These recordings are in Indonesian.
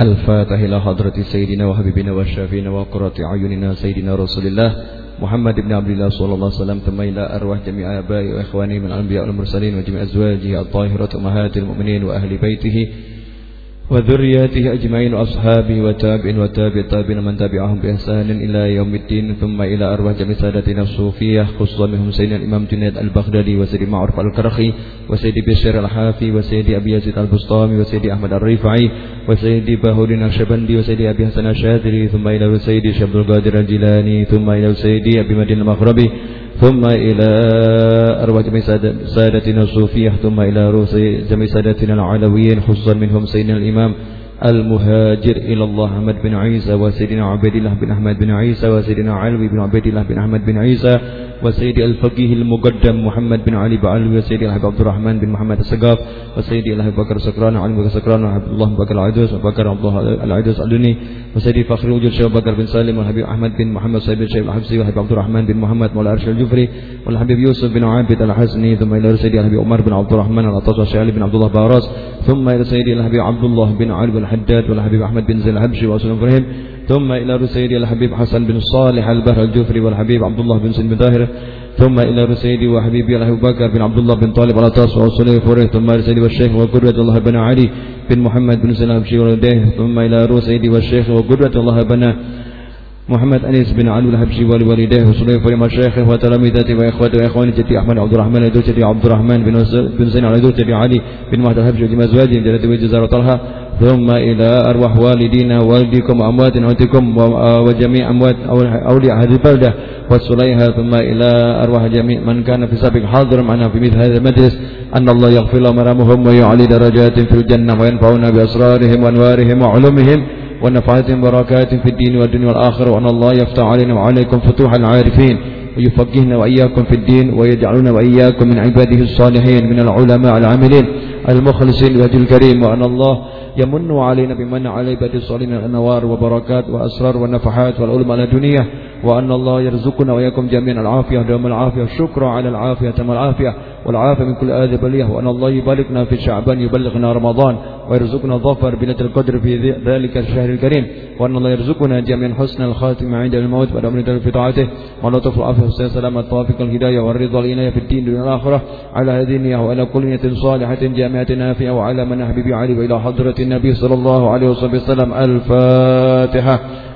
الفاتح إلى حضرة سيدنا وحبيبنا وشافينا وقرة أعيننا سيدنا رسول الله محمد بن عبد الله صلى الله عليه وسلم ثم إلى أرواح جميع آبائي وإخواني من الأنبياء والمرسلين وجميع أزواجه الطاهرة أمهات المؤمنين وأهل بيته. وذرياته أجمعين وأصحابه وتابع وتابع تابعين من تبعهم بإحسان إلى يوم الدين ثم إلى أرواح جميع سادتنا الصوفية خصوصا منهم سيدنا الإمام جنيد البغدادي وسيدي معروف الكرخي وسيدي بشير الحافي وسيدي أبي يزيد البسطامي وسيدي أحمد الرفعي وسيدي باهور النقشبندي وسيدي أبي حسن الشاذلي ثم إلى سيدي شيخ عبد القادر الجيلاني ثم إلى سيدي أبي مدين المغربي ثم إلى أرواح جميع سادتنا الصوفية ثم إلى رؤوس جميع سادتنا العلويين خصوصا منهم سيدنا الإمام المهاجر إلى الله أحمد بن عيسى وسيدنا عبد الله بن أحمد بن عيسى وسيدنا علوي بن عبد الله بن أحمد بن عيسى وسيدي الفقيه المقدم محمد بن علي بعلوي وسيدي الحبيب عبد الرحمن بن محمد السقاف وسيدي الحبيب بكر سكران وعلي بكر سكران وعبد الله بكر العدوس وبكر عبد الله العدوس الدني وسيدي فخر وجود شيخ بكر بن سالم والحبيب أحمد بن محمد صاحب الشيخ الحبسي والحبيب عبد الرحمن بن محمد مولى عرش الجفري والحبيب يوسف بن عابد الحسني ثم إلى سيدي الحبيب عمر بن عبد الرحمن العطاس والشيخ علي بن عبد الله باراس ثم إلى سيدي الحبيب عبد الله بن علي بن الحداد والحبيب أحمد بن زين الحبشي وأسلم إبراهيم ثم إلى سيدي الحبيب حسن بن صالح البهر الجفري والحبيب عبد الله بن سن بن ظاهر ثم إلى سيدي وحبيبي أبو بكر بن عبد الله بن طالب على طاس وصلي فوره ثم إلى سيدي والشيخ وقدرة الله بن علي بن محمد بن سلام شيخ ولديه ثم إلى سيدي والشيخ وقدرة الله بن محمد أنيس بن علي الحبشي ولوالديه وصلي فوره مشايخه وتلاميذته وإخوته وإخواني جدي أحمد عبد الرحمن يدو جدي عبد الرحمن بن زين علي جدي علي بن مهد الحبشي وجمع أزواجه جدي وجزار طلحة. ثم إلى أرواح والدينا والديكم وأموات أمواتكم وجميع أموات أولياء هذه البلدة والسليها. ثم إلى أرواح جميع من كان في سابق حاضر معنا في مثل هذا المجلس. أن الله يغفر لهم ويعلي درجات في الجنة وينفعنا بأسرارهم وأنوارهم وعلومهم ونفعتهم بركات في الدين والدنيا والآخرة. وأن الله يفتح علينا وعليكم فتوح العارفين ويفقهنا وإياكم في الدين ويجعلنا وإياكم من عباده الصالحين من العلماء العاملين المخلصين لوجه الكريم. وأن الله يمن علينا بمن على عباد الصالحين من الأنوار وبركات وأسرار والنفحات والعلم على الدنيا. وأن الله يرزقنا وإياكم جميعا العافية دوم العافية الشكر على العافية تم العافية والعافية من كل آذى بليه وأن الله يباركنا في شعبان يبلغنا رمضان ويرزقنا الظفر بليلة القدر في ذلك الشهر الكريم وأن الله يرزقنا جميعا حسن الخاتمة عند الموت بعد أمر في طاعته وأن طفل العافية والسلام سلامة التوافق الهداية والرضا الإناية في الدين دون الآخرة على هذه النية وعلى كل نية صالحة جامعة نافعة وعلى من حبيبي علي وإلى حضرة النبي صلى الله عليه وسلم الفاتحة.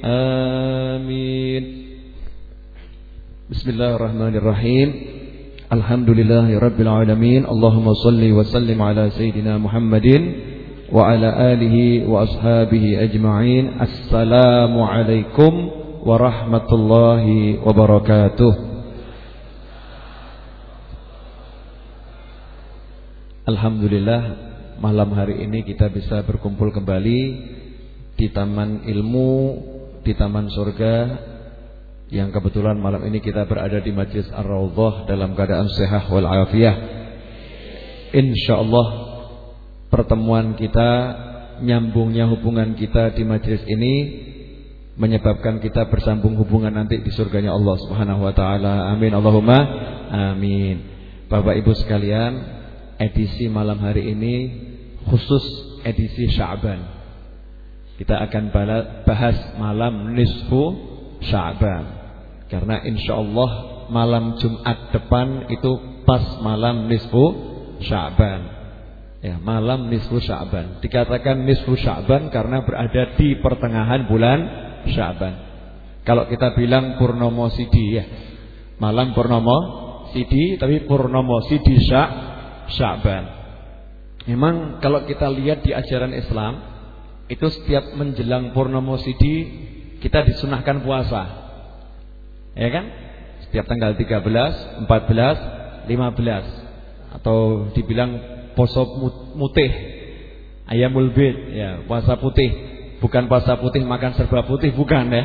Amin. Bismillahirrahmanirrahim. Alhamdulillahirrabbilalamin Allahumma salli wa sallim ala Sayyidina Muhammadin Wa ala alihi wa ashabihi ajma'in. Assalamualaikum warahmatullahi wabarakatuh Alhamdulillah malam hari ini kita bisa berkumpul kembali di Taman Ilmu di taman surga yang kebetulan malam ini kita berada di Majlis Ar-Raudhah dalam keadaan sehat wal afiyah. Insyaallah pertemuan kita nyambungnya hubungan kita di majlis ini menyebabkan kita bersambung hubungan nanti di surganya Allah Subhanahu wa taala. Amin Allahumma amin. Bapak Ibu sekalian, edisi malam hari ini khusus edisi Sya'ban. Kita akan bahas malam nisfu Sya'ban. Karena insya Allah malam Jumat depan itu pas malam nisfu Sya'ban. Ya, malam nisfu Sya'ban. Dikatakan nisfu Sya'ban karena berada di pertengahan bulan Sya'ban. Kalau kita bilang Purnomo Sidi ya. Malam Purnomo Sidi tapi Purnomo Sidi Sya'ban. Memang kalau kita lihat di ajaran Islam itu setiap menjelang purnama sidi kita disunahkan puasa. Ya kan? Setiap tanggal 13, 14, 15 atau dibilang poso mutih ayamul bid ya, puasa putih Bukan puasa putih makan serba putih, bukan ya.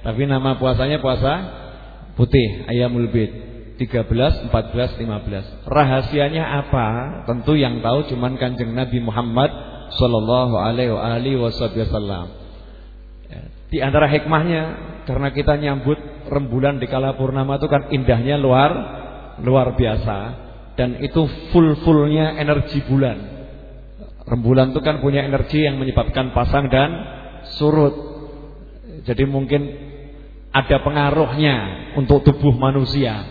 Tapi nama puasanya puasa putih, ayamul bid. 13, 14, 15. Rahasianya apa? Tentu yang tahu cuman Kanjeng Nabi Muhammad sallallahu alaihi wasallam. Ya, di antara hikmahnya karena kita nyambut rembulan di kala purnama itu kan indahnya luar luar biasa dan itu full-fullnya energi bulan. Rembulan itu kan punya energi yang menyebabkan pasang dan surut. Jadi mungkin ada pengaruhnya untuk tubuh manusia.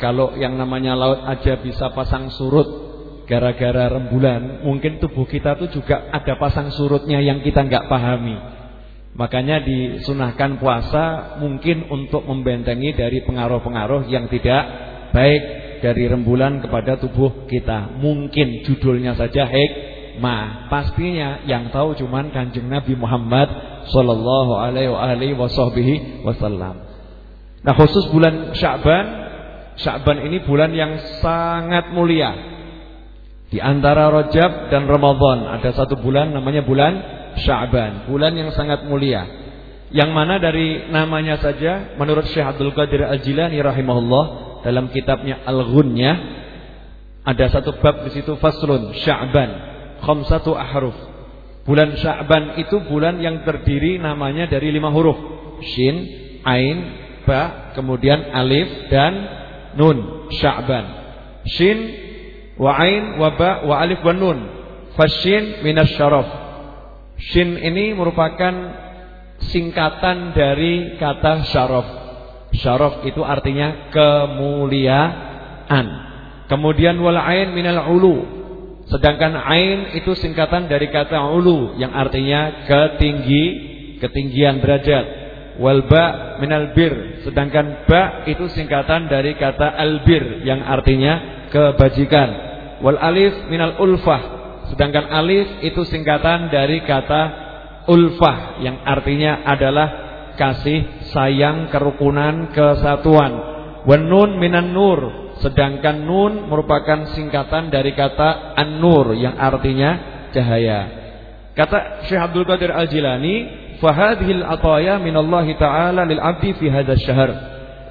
Kalau yang namanya laut aja bisa pasang surut gara-gara rembulan, mungkin tubuh kita tuh juga ada pasang surutnya yang kita nggak pahami. Makanya disunahkan puasa mungkin untuk membentengi dari pengaruh-pengaruh yang tidak baik dari rembulan kepada tubuh kita. Mungkin judulnya saja hikmah. Pastinya yang tahu cuman Kanjeng Nabi Muhammad sallallahu alaihi wasallam. Nah, khusus bulan Sya'ban, Sya'ban ini bulan yang sangat mulia. Di antara Rajab dan Ramadan ada satu bulan namanya bulan Sya'ban, bulan yang sangat mulia. Yang mana dari namanya saja menurut Syekh Abdul Qadir Al-Jilani rahimahullah dalam kitabnya Al-Ghunyah ada satu bab di situ faslun Sya'ban, khamsatu ahruf. Bulan Sya'ban itu bulan yang terdiri namanya dari lima huruf. Shin, Ain, Ba, kemudian Alif dan Nun. Sya'ban. Shin, wa Ain, wa Ba, wa Alif, wa Nun. Fashin minas syaraf. Shin ini merupakan singkatan dari kata syaraf. Syaraf itu artinya kemuliaan. Kemudian wal ain minal ulu. Sedangkan ain itu singkatan dari kata ulu yang artinya ketinggi, ketinggian derajat. Wal ba minal bir. Sedangkan ba itu singkatan dari kata albir yang artinya kebajikan. Wal alif minal ulfah Sedangkan alif itu singkatan dari kata ulfah yang artinya adalah kasih, sayang, kerukunan, kesatuan. Wanun minan nur. Sedangkan nun merupakan singkatan dari kata an-nur yang artinya cahaya. Kata Syekh Abdul Qadir Al-Jilani, "Fahadhil ataya minallahi ta'ala lil 'abdi fi hadzal syahr."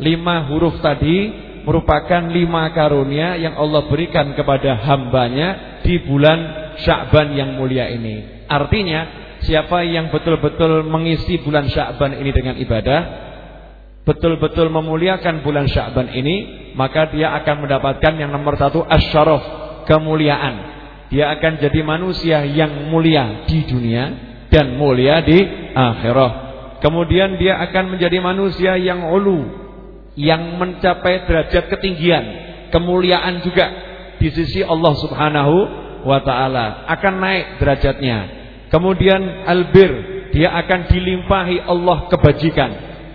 Lima huruf tadi merupakan lima karunia yang Allah berikan kepada hambanya di bulan Sya'ban yang mulia ini. Artinya, siapa yang betul-betul mengisi bulan Sya'ban ini dengan ibadah, betul-betul memuliakan bulan Sya'ban ini, maka dia akan mendapatkan yang nomor satu asyaraf, kemuliaan. Dia akan jadi manusia yang mulia di dunia dan mulia di akhirat. Kemudian dia akan menjadi manusia yang ulu, yang mencapai derajat ketinggian, kemuliaan juga di sisi Allah Subhanahu wa taala akan naik derajatnya. Kemudian albir, dia akan dilimpahi Allah kebajikan.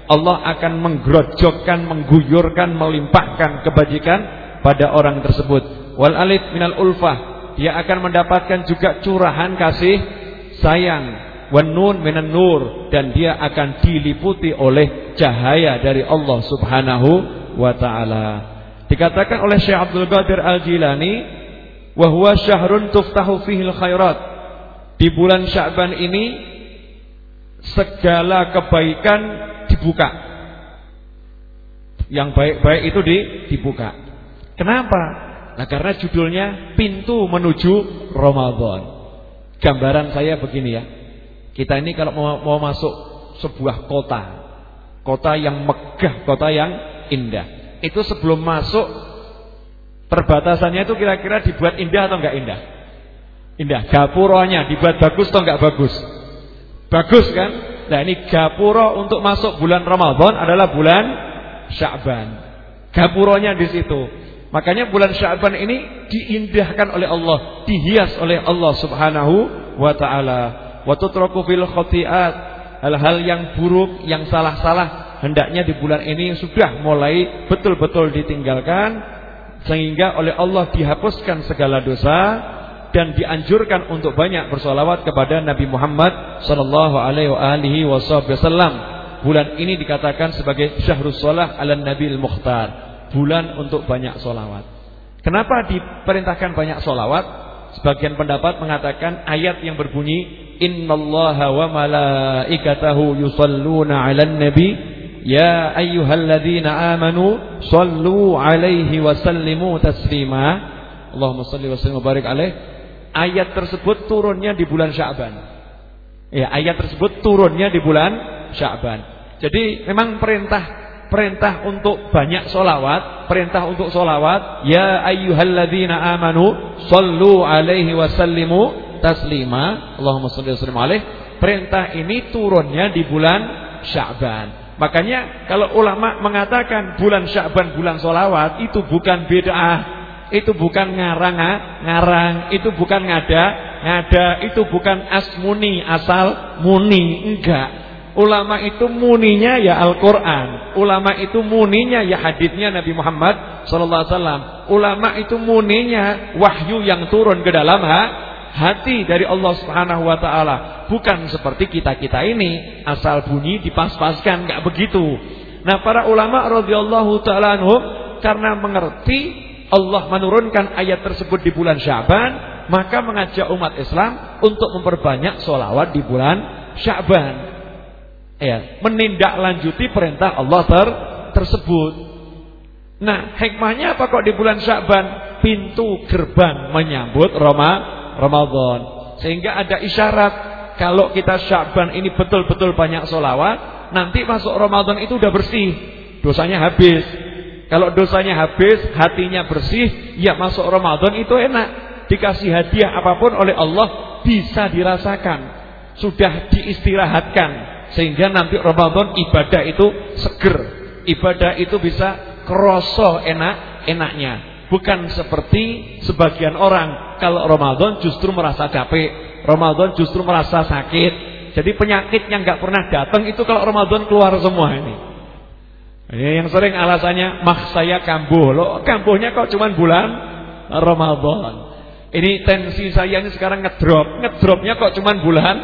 Allah akan menggerojokkan, mengguyurkan, melimpahkan kebajikan pada orang tersebut. Wal alif minal ulfah, dia akan mendapatkan juga curahan kasih sayang. Wan nun minan nur dan dia akan diliputi oleh cahaya dari Allah Subhanahu wa taala. Dikatakan oleh Syekh Abdul Qadir Al-Jilani wa huwa syahrun tuftahu fihil khairat. Di bulan Sya'ban ini segala kebaikan dibuka. Yang baik-baik itu di, dibuka. Kenapa? Nah, karena judulnya pintu menuju Ramadan. Gambaran saya begini ya. Kita ini kalau mau, mau masuk sebuah kota, kota yang megah, kota yang indah. Itu sebelum masuk Perbatasannya itu kira-kira dibuat indah atau enggak indah? Indah. Gapuronya dibuat bagus atau enggak bagus? Bagus kan? Nah ini gapuro untuk masuk bulan Ramadan adalah bulan Sya'ban. Gapuronya di situ. Makanya bulan Sya'ban ini diindahkan oleh Allah, dihias oleh Allah Subhanahu wa taala. Wa tutraku fil khati'at. Hal-hal yang buruk, yang salah-salah hendaknya di bulan ini sudah mulai betul-betul ditinggalkan sehingga oleh Allah dihapuskan segala dosa dan dianjurkan untuk banyak bersolawat kepada Nabi Muhammad sallallahu alaihi wasallam. Bulan ini dikatakan sebagai syahrus shalah ala nabil mukhtar, bulan untuk banyak solawat. Kenapa diperintahkan banyak solawat? Sebagian pendapat mengatakan ayat yang berbunyi innallaha wa malaikatahu yusalluna 'alan nabi. Ya ayyuhalladzina amanu sallu 'alaihi wa sallimu taslima. Allahumma shalli wa sallim barik alaih. Ayat tersebut turunnya di bulan Sya'ban ya ayat tersebut turunnya di bulan Sya'ban jadi memang perintah perintah untuk banyak solawat, perintah untuk solawat, ya ayyuhalladzina amanu, sallu alaihi wasallimu taslima, Allahumma salli wa sallim alaih. Perintah ini turunnya di bulan Sya'ban. Makanya kalau ulama mengatakan bulan Sya'ban bulan solawat itu bukan bid'ah, itu bukan ngarang-ngarang, itu bukan ngada-ngada, itu bukan asmuni asal muni, enggak. Ulama itu muninya ya Al-Quran Ulama itu muninya ya hadisnya Nabi Muhammad SAW Ulama itu muninya wahyu yang turun ke dalam ha, hati dari Allah Subhanahu Wa Taala. Bukan seperti kita-kita ini Asal bunyi dipas-paskan nggak begitu. Nah para ulama radhiyallahu ta'ala Karena mengerti Allah menurunkan ayat tersebut di bulan Syaban Maka mengajak umat Islam Untuk memperbanyak solawat di bulan Syaban. Ya, menindaklanjuti perintah Allah ter tersebut. Nah, hikmahnya apa kok di bulan Sya'ban? Pintu gerbang menyambut Roma Ramadan. Sehingga ada isyarat kalau kita Sya'ban ini betul-betul banyak solawat, nanti masuk Ramadan itu udah bersih, dosanya habis. Kalau dosanya habis, hatinya bersih, ya masuk Ramadan itu enak. Dikasih hadiah apa pun oleh Allah bisa dirasakan, sudah diistirahatkan sehingga nanti Ramadan ibadah itu seger. Ibadah itu bisa kroso enak-enaknya. Bukan seperti sebagian orang kalau Ramadan justru merasa capek, Ramadan justru merasa sakit. Jadi penyakit yang nggak pernah datang itu kalau Ramadan keluar semua ini. Ini yang sering alasannya mah saya kambuh. Loh, kambuhnya kok cuma bulan Ramadan. Ini tensi saya ini sekarang ngedrop. Ngedropnya kok cuma bulan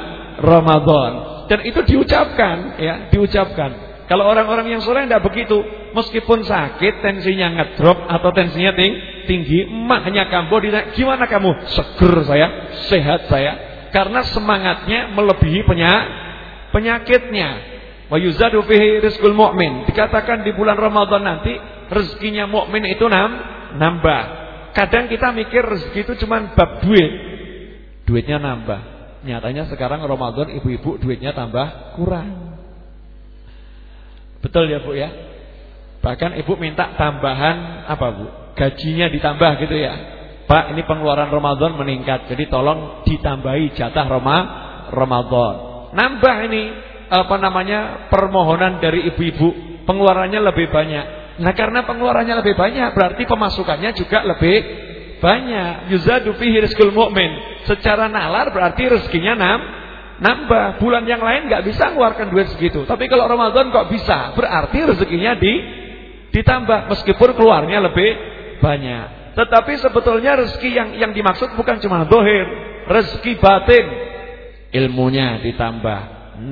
Ramadan. Dan itu diucapkan, ya, diucapkan. Kalau orang-orang yang soleh tidak begitu, meskipun sakit, tensinya ngedrop atau tensinya ting tinggi, emak hanya kambuh ditanya, gimana kamu? Seger saya, sehat saya. Karena semangatnya melebihi penyak penyakitnya. Wa yuzadu fihi rizqul mu'min. Dikatakan di bulan Ramadan nanti rezekinya mukmin itu nam, nambah. Kadang kita mikir rezeki itu cuma bab duit. Duitnya nambah. Nyatanya sekarang Ramadan ibu-ibu duitnya tambah kurang. Betul ya Bu ya? Bahkan ibu minta tambahan apa Bu? Gajinya ditambah gitu ya. Pak, ini pengeluaran Ramadan meningkat. Jadi tolong ditambahi jatah Roma Ramadan. Nambah ini apa namanya? permohonan dari ibu-ibu, pengeluarannya lebih banyak. Nah, karena pengeluarannya lebih banyak berarti pemasukannya juga lebih banyak. Yuzadu fihi rizqul mu'min. Secara nalar berarti rezekinya nam, nambah. Bulan yang lain nggak bisa mengeluarkan duit segitu. Tapi kalau Ramadan kok bisa? Berarti rezekinya di ditambah meskipun keluarnya lebih banyak. Tetapi sebetulnya rezeki yang yang dimaksud bukan cuma dohir, rezeki batin. Ilmunya ditambah,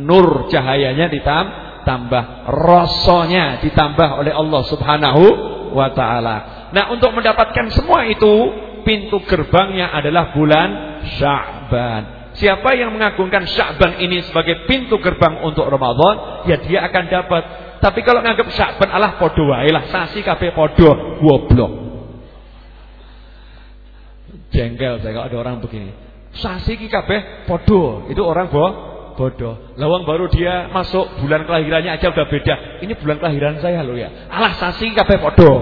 nur cahayanya ditambah, rasanya ditambah oleh Allah Subhanahu wa taala. Nah, untuk mendapatkan semua itu pintu gerbangnya adalah bulan Sya'ban. Siapa yang mengagungkan Sya'ban ini sebagai pintu gerbang untuk Ramadan, ya dia akan dapat. Tapi kalau menganggap Sya'ban Allah podo wae lah, sasi kabeh podo, goblok. Jengkel saya kalau ada orang begini. Sasi ki kabeh itu orang boh bodoh. Lawang baru dia masuk bulan kelahirannya aja udah beda. Ini bulan kelahiran saya loh ya. Allah sasi kabeh podo.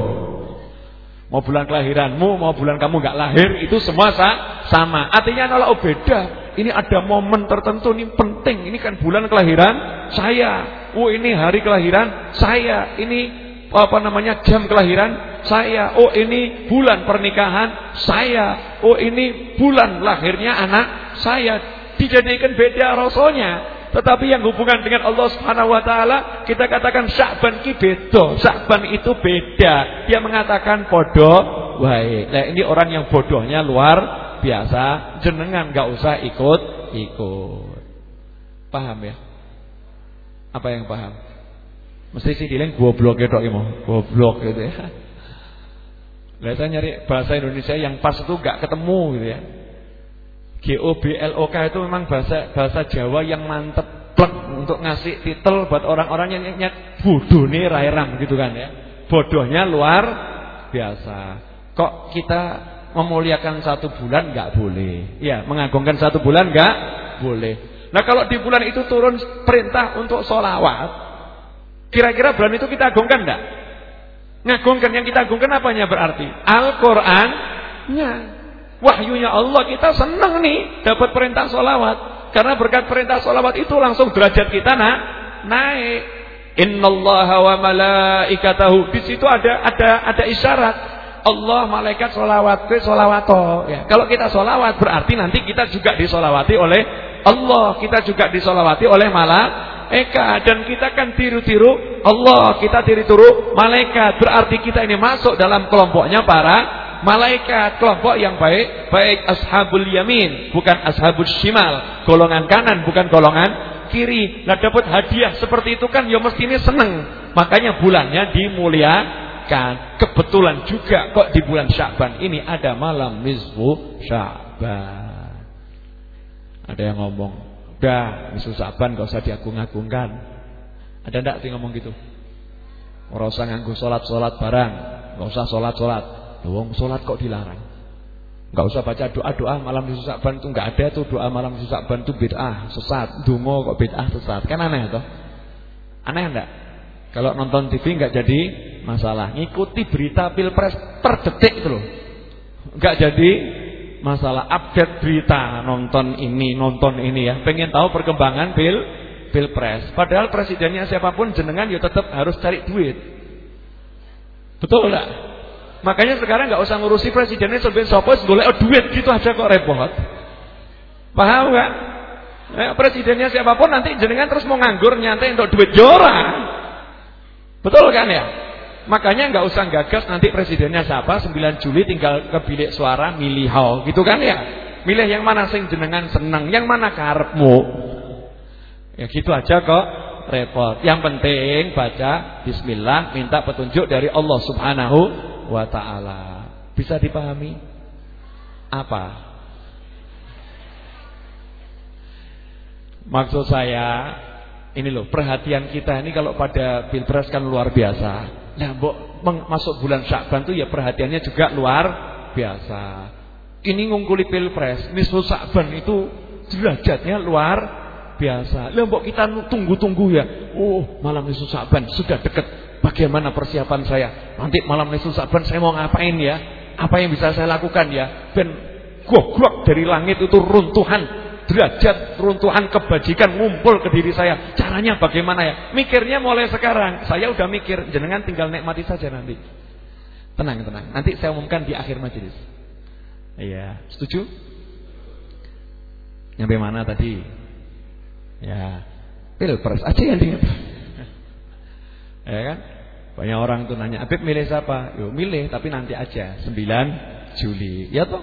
Mau bulan kelahiranmu, mau bulan kamu nggak lahir, itu semua sama. Artinya kalau beda. Ini ada momen tertentu, ini penting. Ini kan bulan kelahiran saya. Oh ini hari kelahiran saya. Ini apa namanya jam kelahiran saya. Oh ini bulan pernikahan saya. Oh ini bulan lahirnya anak saya. Dijadikan beda rasanya. Tetapi yang hubungan dengan Allah Subhanahu wa taala, kita katakan Sya'ban ki beda. Sya'ban itu beda. Dia mengatakan podo wae. Nah, ini orang yang bodohnya luar biasa. Jenengan enggak usah ikut-ikut. Paham ya? Apa yang paham? Mesti sih dileng goblok tok iki Goblok gitu ya. Lah saya nyari bahasa Indonesia yang pas itu enggak ketemu gitu ya. G O B L O K itu memang bahasa bahasa Jawa yang mantep plek untuk ngasih titel buat orang-orang yang nyek bodoh nih rairam gitu kan ya. Bodohnya luar biasa. Kok kita memuliakan satu bulan nggak boleh? Ya, mengagungkan satu bulan nggak boleh. Nah kalau di bulan itu turun perintah untuk solawat, kira-kira bulan itu kita agungkan enggak? Ngagungkan yang kita agungkan apanya berarti? Al-Qur'annya. Wahyunya Allah kita senang nih dapat perintah solawat. Karena berkat perintah solawat itu langsung derajat kita nak naik. Innallaha wa malaikatahu. Di situ ada ada ada isyarat. Allah malaikat solawat ke solawato. Ya. Kalau kita solawat berarti nanti kita juga disolawati oleh Allah. Kita juga disolawati oleh malaikat. Dan kita kan tiru-tiru Allah. Kita tiru-tiru malaikat. Berarti kita ini masuk dalam kelompoknya para malaikat kelompok yang baik baik ashabul yamin bukan ashabul shimal golongan kanan bukan golongan kiri nah dapat hadiah seperti itu kan ya mesti ini seneng makanya bulannya dimuliakan kebetulan juga kok di bulan Sya'ban ini ada malam nisfu Sya'ban ada yang ngomong udah nisfu Sya'ban gak usah diagung-agungkan ada ndak sih ngomong gitu Ora usah nganggo salat-salat barang, enggak usah salat-salat. Wong sholat kok dilarang? Enggak usah baca doa-doa malam di Saban itu enggak ada tuh doa malam di Saban itu bid'ah, sesat. Dungo kok bid'ah sesat. Kan aneh toh? Aneh enggak? Kalau nonton TV enggak jadi masalah. Ngikuti berita Pilpres per detik itu loh. Enggak jadi masalah update berita nonton ini, nonton ini ya. Pengen tahu perkembangan Pil Pilpres. Padahal presidennya siapa pun jenengan ya tetap harus cari duit. Betul enggak? Makanya sekarang nggak usah ngurusi presidennya sampai sopo golek duit gitu aja kok repot. Paham nggak? Eh, presidennya siapa pun nanti jenengan terus mau nganggur nyantai untuk duit jora. Betul kan ya? Makanya nggak usah gagas nanti presidennya siapa 9 Juli tinggal ke bilik suara milih hau gitu kan ya? Milih yang mana sing jenengan seneng, yang mana karepmu. Ya gitu aja kok repot. Yang penting baca bismillah minta petunjuk dari Allah Subhanahu wa taala. Bisa dipahami? Apa? Maksud saya ini loh, perhatian kita ini kalau pada Pilpres kan luar biasa. Nah, mbok masuk bulan Syakban tuh ya perhatiannya juga luar biasa. Ini ngungkuli Pilpres, nisfu Syakban itu derajatnya luar biasa. Lah mbok kita tunggu-tunggu ya. Oh, malam nisfu Syakban sudah dekat Bagaimana persiapan saya? Nanti malam nisfu Saban saya mau ngapain ya? Apa yang bisa saya lakukan ya? Ben gogok dari langit itu runtuhan derajat runtuhan kebajikan ngumpul ke diri saya. Caranya bagaimana ya? Mikirnya mulai sekarang. Saya udah mikir, jenengan tinggal nikmati saja nanti. Tenang, tenang. Nanti saya umumkan di akhir majelis. Iya, setuju? Nyampe mana tadi? Ya, pilpres aja yang diingat. Ya kan? Banyak orang tuh nanya, "Habib milih siapa?" Yo, milih tapi nanti aja 9 Juli. Ya toh?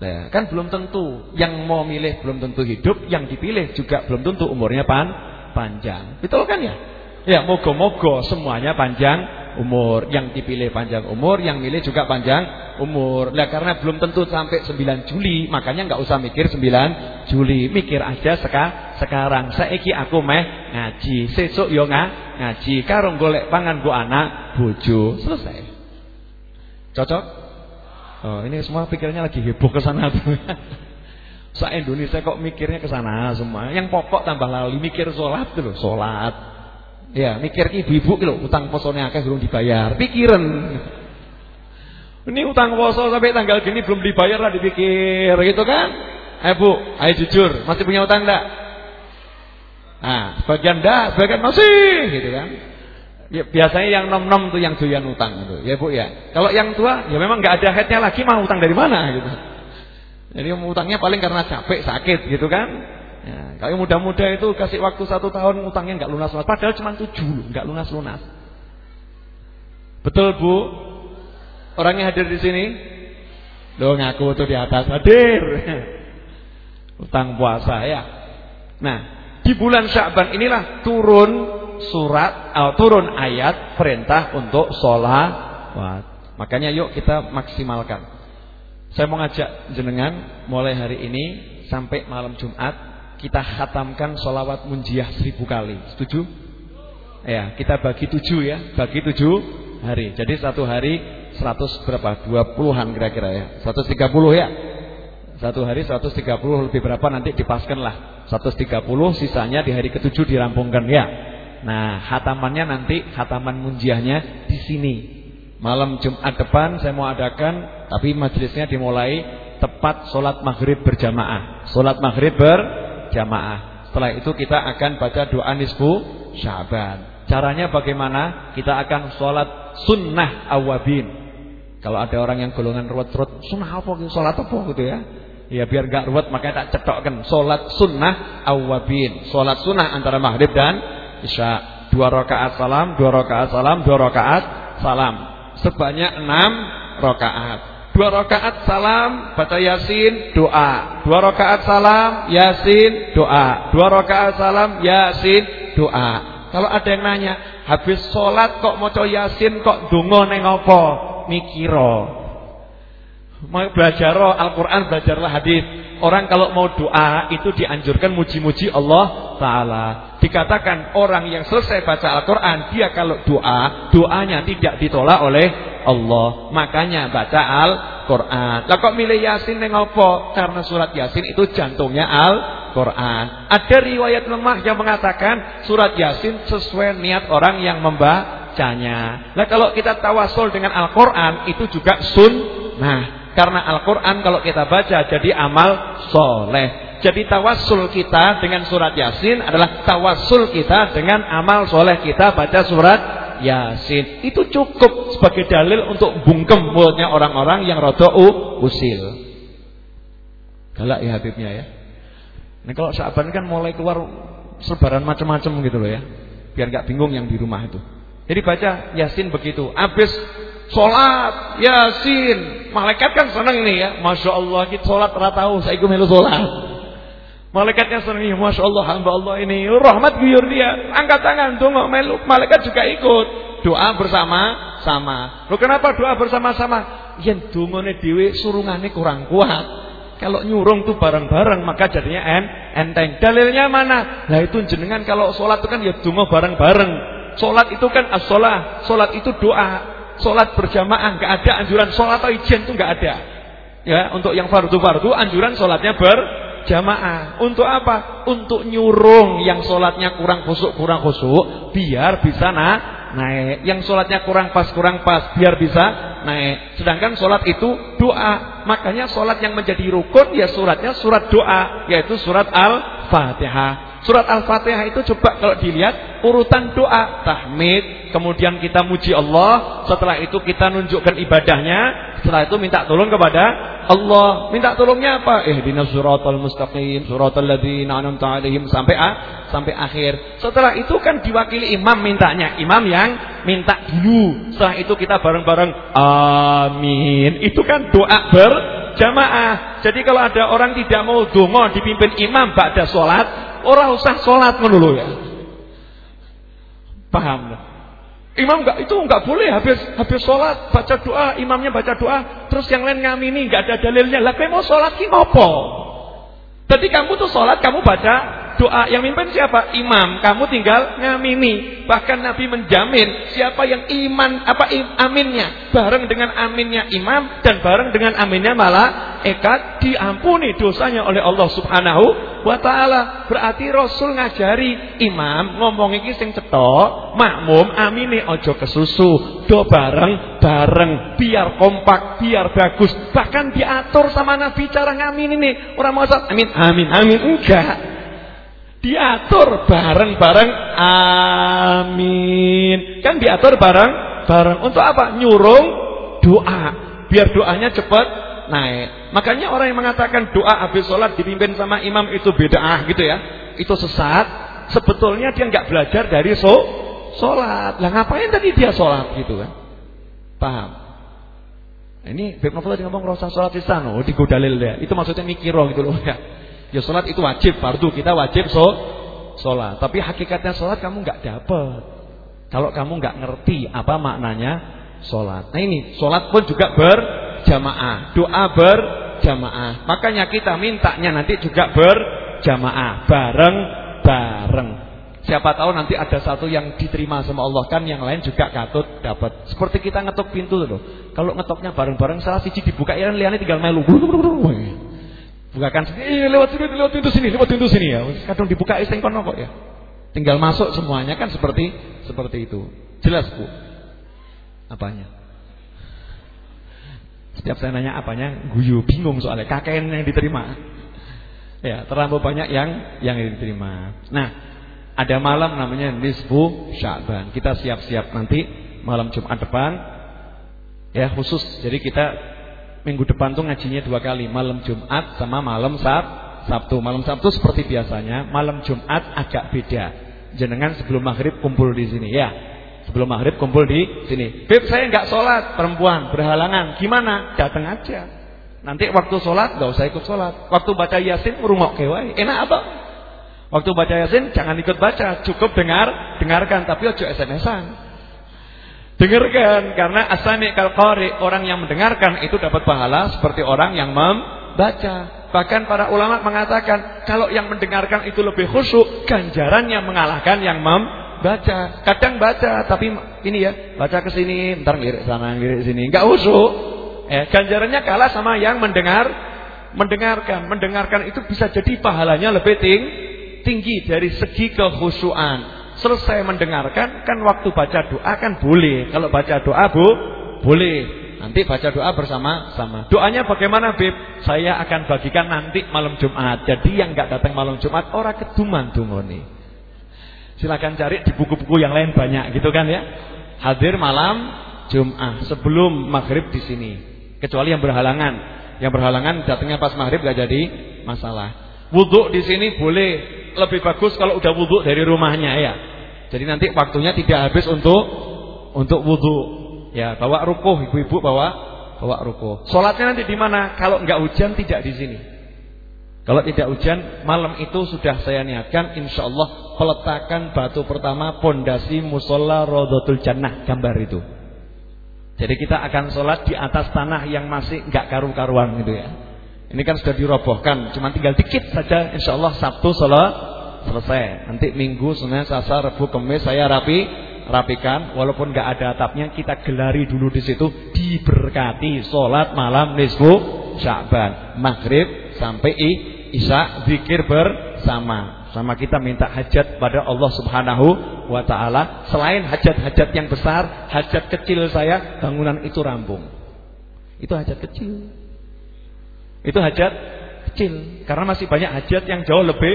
Nah, kan belum tentu yang mau milih belum tentu hidup, yang dipilih juga belum tentu umurnya pan panjang. Betul kan ya? Ya, mogo-mogo semuanya panjang umur, yang dipilih panjang umur, yang milih juga panjang umur. Nah, karena belum tentu sampai 9 Juli, makanya nggak usah mikir 9 Juli, mikir aja seka, sekarang. Saiki aku meh ngaji, sesuk yo ngaji, karo golek pangan go anak bojo, selesai. Cocok? Oh, ini semua pikirnya lagi heboh ke sana tuh. Sa Indonesia kok mikirnya ke sana semua. Yang pokok tambah lali mikir sholat tuh loh, sholat. Ya, mikir ibu-ibu lho utang posone akeh belum dibayar. Pikiran. Ini utang poso sampai tanggal gini belum dibayar lah dipikir gitu kan? Ayo Bu, ayo jujur, masih punya utang enggak? Nah, sebagian enggak, sebagian masih gitu kan. Ya, biasanya yang nom-nom tuh yang doyan utang gitu. Ya Bu ya. Kalau yang tua ya memang enggak ada headnya lagi mau utang dari mana gitu. Jadi utangnya paling karena capek, sakit gitu kan. Ya, kalau muda-muda itu kasih waktu satu tahun utangnya nggak lunas lunas. Padahal cuma tujuh, nggak lunas lunas. Betul bu? Orangnya hadir di sini? Lo ngaku tuh di atas hadir. Utang puasa ya. Nah, di bulan Sya'ban inilah turun surat atau turun ayat perintah untuk sholat. Makanya yuk kita maksimalkan. Saya mau ngajak jenengan mulai hari ini sampai malam Jumat kita khatamkan solawat munjiah seribu kali. Setuju? Ya, kita bagi tujuh ya, bagi tujuh hari. Jadi satu hari seratus berapa? Dua puluhan kira-kira ya. Seratus tiga puluh ya. Satu hari seratus tiga puluh lebih berapa nanti dipaskan lah. Seratus tiga puluh sisanya di hari ketujuh dirampungkan ya. Nah, khatamannya nanti khataman munjiahnya di sini. Malam Jumat depan saya mau adakan tapi majelisnya dimulai tepat sholat maghrib berjamaah. Sholat maghrib berjamaah. Setelah itu kita akan baca doa nisfu Syaban. Caranya bagaimana? Kita akan sholat sunnah awabin. Kalau ada orang yang golongan ruwet-ruwet, sunnah apa gitu? Sholat apa gitu ya? Ya biar gak ruwet makanya tak cetokkan. Sholat sunnah awabin. Sholat sunnah antara maghrib dan Isya dua rakaat salam, dua rakaat salam, dua rakaat salam. Sebanyak enam rakaat. Dua rakaat salam, baca Yasin, doa. Dua rakaat salam, Yasin, doa. Dua rakaat salam, Yasin, doa. Kalau ada yang nanya, habis sholat kok mau Yasin kok dungo neng apa? Mikiro. Mau belajar Al-Quran, belajarlah hadis. Orang kalau mau doa itu dianjurkan muji-muji Allah Ta'ala. Dikatakan orang yang selesai baca Al-Quran, dia kalau doa, doanya tidak ditolak oleh Allah. Makanya baca Al-Quran. Lah kok milih Yasin yang apa? Karena surat Yasin itu jantungnya Al-Quran. Ada riwayat lemah yang mengatakan surat Yasin sesuai niat orang yang membacanya. Nah kalau kita tawasul dengan Al-Quran itu juga sunnah. Karena Al-Quran kalau kita baca jadi amal soleh. Jadi tawassul kita dengan surat Yasin adalah tawassul kita dengan amal soleh kita baca surat Yasin. Itu cukup sebagai dalil untuk bungkem mulutnya orang-orang yang rodo'u usil. Galak ya Habibnya ya. Nah kalau Syaban kan mulai keluar sebaran macam-macam gitu loh ya. Biar gak bingung yang di rumah itu. Jadi baca Yasin begitu. Habis sholat Yasin. Malaikat kan seneng nih ya. Masya Allah kita sholat ratau. Saya ikut melu sholat. Malaikatnya senang, Masya Allah hamba Allah ini rahmat guyur dia. Angkat tangan, tunggu meluk. Malaikat juga ikut. Doa bersama-sama. Lo kenapa doa bersama-sama? Yang dungone dewi surungannya kurang kuat. Kalau nyurung tuh bareng-bareng maka jadinya en enteng. Dalilnya mana? Nah itu jenengan kalau sholat itu kan ya dungo bareng-bareng. Sholat itu kan as-sholat. Sholat itu doa. Sholat berjamaah. Gak ada anjuran sholat atau ijen itu gak ada. Ya, untuk yang fardu-fardu anjuran sholatnya ber jamaah. Untuk apa? Untuk nyurung yang sholatnya kurang khusuk, kurang khusuk, biar bisa na naik. Yang sholatnya kurang pas, kurang pas, biar bisa naik. Sedangkan sholat itu doa. Makanya sholat yang menjadi rukun ya suratnya surat doa, yaitu surat Al-Fatihah. Surat Al-Fatihah itu coba kalau dilihat urutan doa, tahmid, kemudian kita muji Allah, setelah itu kita nunjukkan ibadahnya, setelah itu minta tolong kepada Allah. Minta tolongnya apa? Ihdinas siratal mustaqim, siratal ladzina an'amta 'alaihim sampai a, sampai akhir. Setelah itu kan diwakili imam mintanya, imam yang minta dulu. Setelah itu kita bareng-bareng amin. Itu kan doa berjamaah. Jadi kalau ada orang tidak mau dongo dipimpin imam ba'da salat, Orang usah sholat menulu ya. Paham? Imam enggak itu enggak boleh habis habis sholat baca doa, imamnya baca doa, terus yang lain ngamini enggak ada dalilnya. Lah mau sholat ki ngopo? Jadi kamu tuh sholat kamu baca doa yang mimpin siapa? Imam. Kamu tinggal ngamini. Bahkan Nabi menjamin siapa yang iman apa aminnya bareng dengan aminnya imam dan bareng dengan aminnya malah ekat diampuni dosanya oleh Allah Subhanahu wa taala. Berarti Rasul ngajari imam ngomong iki sing cetok, makmum amine aja kesusu, do bareng-bareng biar kompak, biar bagus. Bahkan diatur sama Nabi cara ngamin ini. Orang mau amin amin amin enggak. Diatur bareng-bareng amin. Kan diatur bareng-bareng. Untuk apa? Nyurung doa. Biar doanya cepat naik. Makanya orang yang mengatakan doa habis sholat dipimpin sama imam itu beda gitu ya. Itu sesat. Sebetulnya dia nggak belajar dari so sholat. Lah ngapain tadi dia sholat gitu kan? Paham? Ini Beb Novel tadi ngomong rasa sholat sana, oh digodalil ya. Itu maksudnya mikiro gitu loh ya. Ya sholat itu wajib, fardu kita wajib so sholat. Tapi hakikatnya sholat kamu nggak dapat. Kalau kamu nggak ngerti apa maknanya sholat. Nah ini sholat pun juga ber berjamaah, doa berjamaah. Makanya kita mintanya nanti juga berjamaah, bareng-bareng. Siapa tahu nanti ada satu yang diterima sama Allah kan yang lain juga katut dapat. Seperti kita ngetok pintu loh. Kalau ngetoknya bareng-bareng salah siji dibuka ya liane tinggal melu. Bukakan eh, lewat sini, lewat pintu sini, lewat pintu sini ya. Kadang dibuka sing kono kok ya. Tinggal masuk semuanya kan seperti seperti itu. Jelas, Bu? Apanya? Setiap saya nanya apanya, guyu, bingung soalnya kakek yang diterima. Ya, terlalu banyak yang yang diterima. Nah, ada malam namanya nisfu Sya'ban. Kita siap-siap nanti malam Jumat depan ya khusus. Jadi kita minggu depan tuh ngajinya dua kali, malam Jumat sama malam Sab Sabtu. Malam Sabtu seperti biasanya, malam Jumat agak beda. Jenengan sebelum maghrib kumpul di sini ya. Sebelum maghrib kumpul di sini. Beb saya nggak sholat, perempuan berhalangan. Gimana? Datang aja. Nanti waktu sholat nggak usah ikut sholat. Waktu baca yasin merungok kewai. Enak apa? Waktu baca Yasin jangan ikut baca, cukup dengar, dengarkan tapi ojo SMS-an. Dengarkan karena asami kal qari, orang yang mendengarkan itu dapat pahala seperti orang yang membaca. Bahkan para ulama mengatakan kalau yang mendengarkan itu lebih khusyuk, ganjarannya mengalahkan yang membaca. Kadang baca tapi ini ya, baca ke sini, entar ngirik sana, ngirik sini, enggak khusyuk. Eh, ganjarannya kalah sama yang mendengar mendengarkan. Mendengarkan itu bisa jadi pahalanya lebih tinggi tinggi dari segi kekhusyuan. Selesai mendengarkan kan waktu baca doa kan boleh. Kalau baca doa Bu, boleh. Nanti baca doa bersama-sama. Doanya bagaimana, Bib? Saya akan bagikan nanti malam Jumat. Jadi yang nggak datang malam Jumat orang keduman dungoni. Silakan cari di buku-buku yang lain banyak gitu kan ya. Hadir malam Jumat sebelum maghrib di sini. Kecuali yang berhalangan. Yang berhalangan datangnya pas maghrib gak jadi masalah. Wudhu di sini boleh lebih bagus kalau udah wudhu dari rumahnya ya. Jadi nanti waktunya tidak habis untuk untuk wudhu. Ya, bawa rukuh ibu-ibu bawa bawa rukuh. Salatnya nanti di mana? Kalau enggak hujan tidak di sini. Kalau tidak hujan, malam itu sudah saya niatkan insya Allah peletakan batu pertama pondasi musola Rodotul Jannah gambar itu. Jadi kita akan sholat di atas tanah yang masih enggak karu-karuan gitu ya. Ini kan sudah dirobohkan, cuma tinggal dikit saja Insya Allah Sabtu sholat selesai. Nanti Minggu, Senin, Selasa, Rabu, Kamis saya rapi, rapikan walaupun nggak ada atapnya kita gelari dulu di situ diberkati sholat malam nisfu Sya'ban, maghrib sampai isya zikir bersama. Sama kita minta hajat pada Allah Subhanahu wa taala. Selain hajat-hajat yang besar, hajat kecil saya bangunan itu rampung. Itu hajat kecil. Itu hajat kecil karena masih banyak hajat yang jauh lebih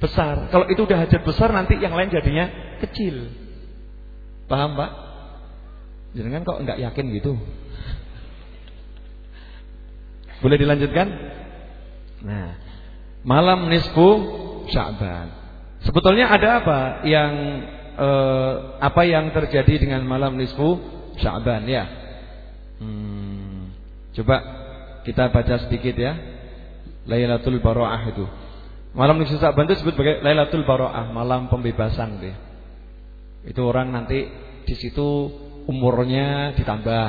besar. Kalau itu udah hajat besar nanti yang lain jadinya kecil. Paham, Pak? Jangan kok enggak yakin gitu. Boleh dilanjutkan? Nah, malam nisfu Sya'ban. Sebetulnya ada apa yang eh, apa yang terjadi dengan malam nisfu Sya'ban ya? Hmm, coba kita baca sedikit ya. Lailatul Baroah itu. Malam nisfu Sa'ban itu disebut sebagai Lailatul Baroah, malam pembebasan gitu. Itu orang nanti di situ umurnya ditambah,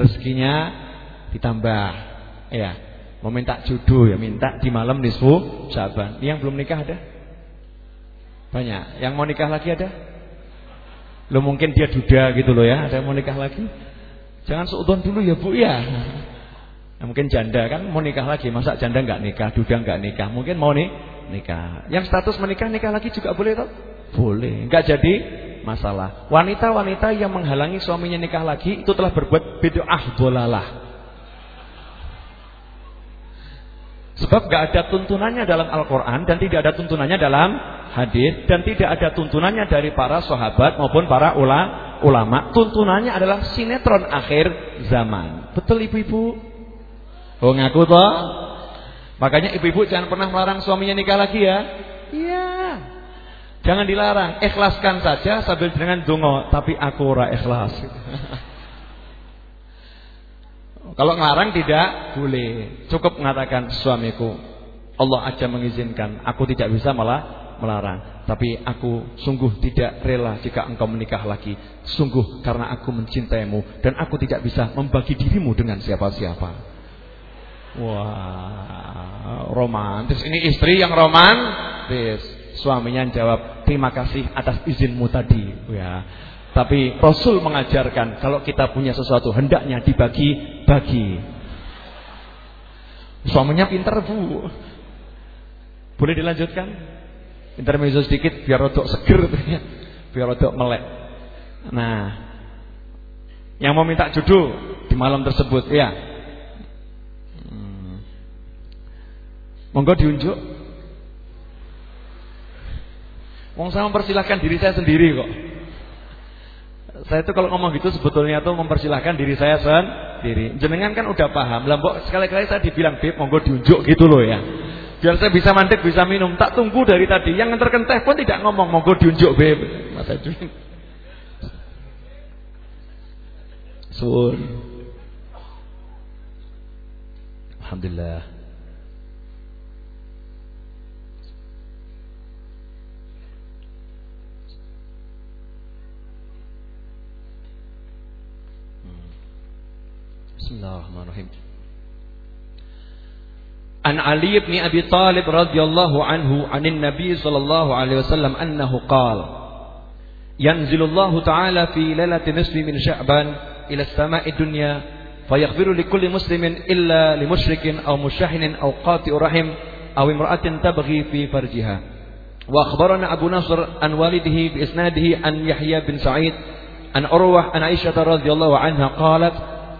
rezekinya ditambah. Ya. Mau minta jodoh ya minta di malam nisfu Sa'ban. Yang belum nikah ada? Banyak. Yang mau nikah lagi ada? Lo mungkin dia duda gitu loh ya, ada yang mau nikah lagi. Jangan seudon dulu ya Bu ya. Nah, mungkin janda kan mau nikah lagi, masa janda nggak nikah, duda nggak nikah, mungkin mau nih nikah. Yang status menikah nikah lagi juga boleh toh? Boleh, nggak jadi masalah. Wanita-wanita yang menghalangi suaminya nikah lagi itu telah berbuat bid'ah dolalah. Sebab nggak ada tuntunannya dalam Al-Quran dan tidak ada tuntunannya dalam hadis dan tidak ada tuntunannya dari para sahabat maupun para ulama. Tuntunannya adalah sinetron akhir zaman. Betul ibu-ibu? Oh ngaku toh? Makanya ibu-ibu jangan pernah melarang suaminya nikah lagi ya. Iya. Jangan dilarang, ikhlaskan saja sambil dengan dungo, tapi aku ora ikhlas. Kalau ngelarang tidak boleh. Cukup mengatakan suamiku, Allah aja mengizinkan, aku tidak bisa malah melarang. Tapi aku sungguh tidak rela jika engkau menikah lagi. Sungguh karena aku mencintaimu dan aku tidak bisa membagi dirimu dengan siapa-siapa. Wah, romantis. Ini istri yang romantis. Suaminya jawab, "Terima kasih atas izinmu tadi." Ya. Tapi Rasul mengajarkan kalau kita punya sesuatu hendaknya dibagi-bagi. Suaminya pintar, Bu. Boleh dilanjutkan? intermezzo sedikit biar rodok seger biar rodok melek nah yang mau minta jodoh di malam tersebut ya monggo diunjuk Wong saya mempersilahkan diri saya sendiri kok. Saya itu kalau ngomong gitu sebetulnya tuh mempersilahkan diri saya sendiri. Jenengan kan udah paham. Lah sekali-kali saya dibilang, "Beb, monggo diunjuk" gitu loh ya. Biar saya bisa mandek, bisa minum. Tak tunggu dari tadi. Yang ngantarkan teh pun tidak ngomong. Monggo diunjuk beb. Mas Edwin. Sun. Alhamdulillah. Bismillahirrahmanirrahim. عن علي بن أبي طالب رضي الله عنه عن النبي صلى الله عليه وسلم أنه قال ينزل الله تعالى في ليلة نصف من شعبان إلى السماء الدنيا فيغفر لكل مسلم إلا لمشرك أو مشاحن أو قاطئ رحم أو امرأة تبغي في فرجها وأخبرنا أبو نصر عن والده بإسناده عن يحيى بن سعيد عن أروح عن عائشة رضي الله عنها قالت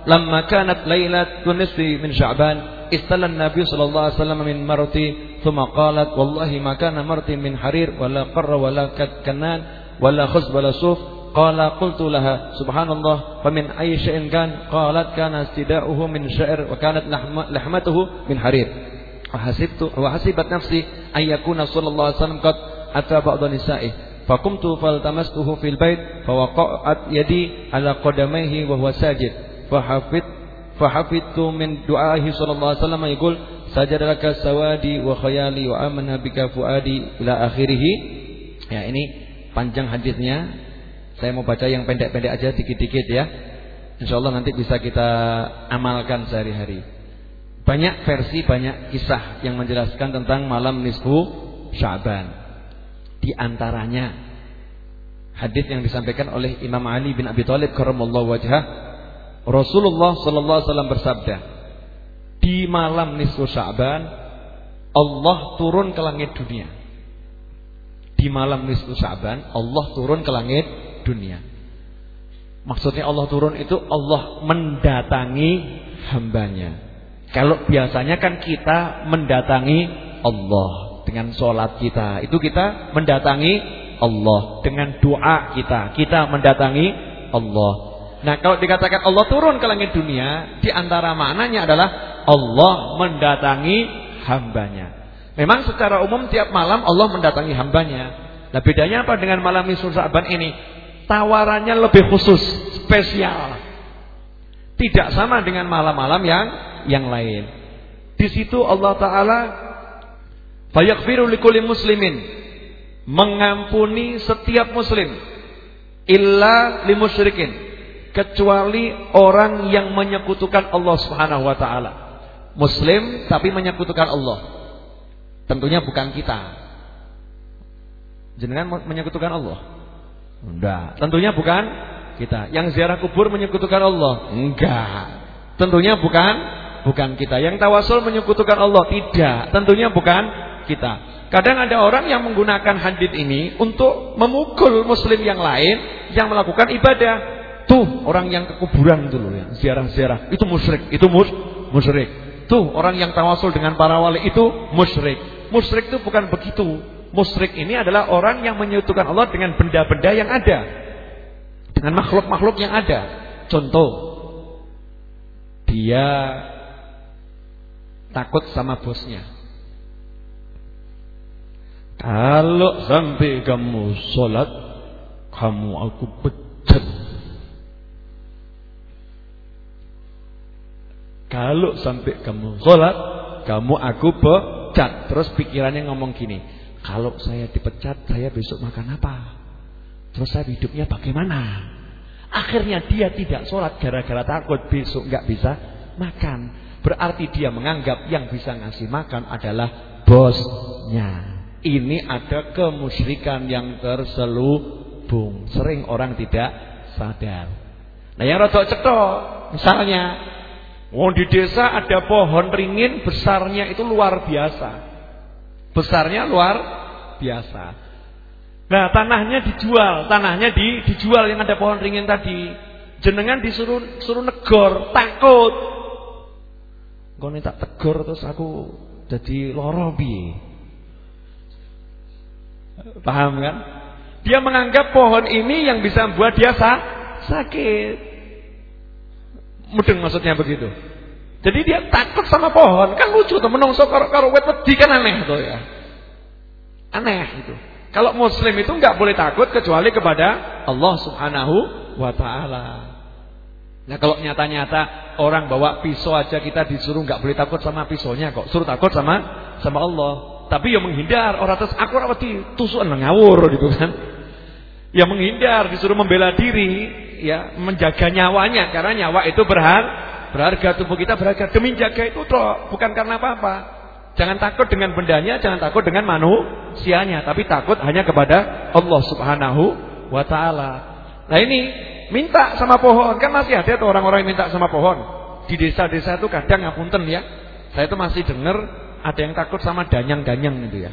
لما كانت ليلة النصف من شعبان استلى النبي صلى الله عليه وسلم من مرتي ثم قالت والله ما كان مرتي من حرير ولا قر ولا كنان ولا خصب ولا صوف. قال قلت لها سبحان الله فمن أي شيء كان؟ قالت كان استداؤه من شعر وكانت لحمته من حرير. وحسبت وحسبت نفسي أن يكون صلى الله عليه وسلم قد أتى بعض نسائه. فقمت فالتمسته في البيت فوقعت يدي على قدميه وهو ساجد. fahafid fahafidtu min du'ahi sallallahu alaihi wasallam yaqul sajadaka sawadi wa khayali wa amana bika fuadi ila akhirih. Ya ini panjang hadisnya. Saya mau baca yang pendek-pendek aja dikit-dikit ya. Insyaallah nanti bisa kita amalkan sehari-hari. Banyak versi banyak kisah yang menjelaskan tentang malam nisfu Sya'ban. Di antaranya hadis yang disampaikan oleh Imam Ali bin Abi Thalib karramallahu wajhah Rasulullah sallallahu alaihi wasallam bersabda, di malam nisfu Sya'ban Allah turun ke langit dunia. Di malam nisfu Sya'ban Allah turun ke langit dunia. Maksudnya Allah turun itu Allah mendatangi hambanya. Kalau biasanya kan kita mendatangi Allah dengan sholat kita. Itu kita mendatangi Allah dengan doa kita. Kita mendatangi Allah. Nah kalau dikatakan Allah turun ke langit dunia Di antara maknanya adalah Allah mendatangi hambanya. Memang secara umum tiap malam Allah mendatangi hambanya. Nah bedanya apa dengan malam Nisfu Sa'ban ini? Tawarannya lebih khusus Spesial. Tidak sama dengan malam-malam yang yang lain. Di situ Allah Ta'ala Fayakfiru likulli muslimin Mengampuni setiap muslim Illa limusyrikin kecuali orang yang menyekutukan Allah Subhanahu wa taala. Muslim tapi menyekutukan Allah. Tentunya bukan kita. Jenengan menyekutukan Allah? Enggak. Tentunya bukan kita. Yang ziarah kubur menyekutukan Allah? Enggak. Tentunya bukan bukan kita. Yang tawasul menyekutukan Allah? Tidak. Tentunya bukan kita. Kadang ada orang yang menggunakan hadis ini untuk memukul muslim yang lain yang melakukan ibadah. Tuh orang yang ke kuburan itu loh ya, ziarah-ziarah. Itu musyrik, itu mus musyrik. Tuh orang yang tawasul dengan para wali itu musyrik. Musyrik itu bukan begitu. Musyrik ini adalah orang yang menyekutukan Allah dengan benda-benda yang ada. Dengan makhluk-makhluk yang ada. Contoh, dia takut sama bosnya. Kalau sampai kamu sholat, kamu aku pecat. Kalau sampai kamu sholat, kamu aku pecat. Terus pikirannya ngomong gini, Kalau saya dipecat, saya besok makan apa? Terus saya hidupnya bagaimana? Akhirnya dia tidak sholat gara-gara takut besok nggak bisa makan. Berarti dia menganggap yang bisa ngasih makan adalah bosnya. Ini ada kemusyrikan yang terselubung. Sering orang tidak sadar. Nah yang rotok cetok, misalnya, Wong di desa ada pohon ringin besarnya itu luar biasa. Besarnya luar biasa. Nah, tanahnya dijual, tanahnya di, dijual yang ada pohon ringin tadi. Jenengan disuruh suruh negor, takut. Kau tak tegur terus aku jadi loro Paham kan? Dia menganggap pohon ini yang bisa membuat dia sakit. Mudeng maksudnya begitu. Jadi dia takut sama pohon. Kan lucu tuh menungso karo karo wet wedi kan aneh tuh ya. Aneh itu. Kalau muslim itu nggak boleh takut kecuali kepada Allah Subhanahu wa taala. Nah kalau nyata-nyata orang bawa pisau aja kita disuruh nggak boleh takut sama pisaunya kok, suruh takut sama sama Allah. Tapi ya menghindar orang terus aku rawati tusukan ngawur gitu kan. Ya menghindar, disuruh membela diri, ya menjaga nyawanya karena nyawa itu berharga Berharga tubuh kita berharga demi jaga itu toh, bukan karena apa-apa. Jangan takut dengan bendanya, jangan takut dengan manusianya, tapi takut hanya kepada Allah Subhanahu wa taala. Nah ini minta sama pohon, kan masih ada tuh orang-orang yang minta sama pohon. Di desa-desa itu kadang ngapunten ya. Saya itu masih dengar ada yang takut sama danyang-danyang itu ya.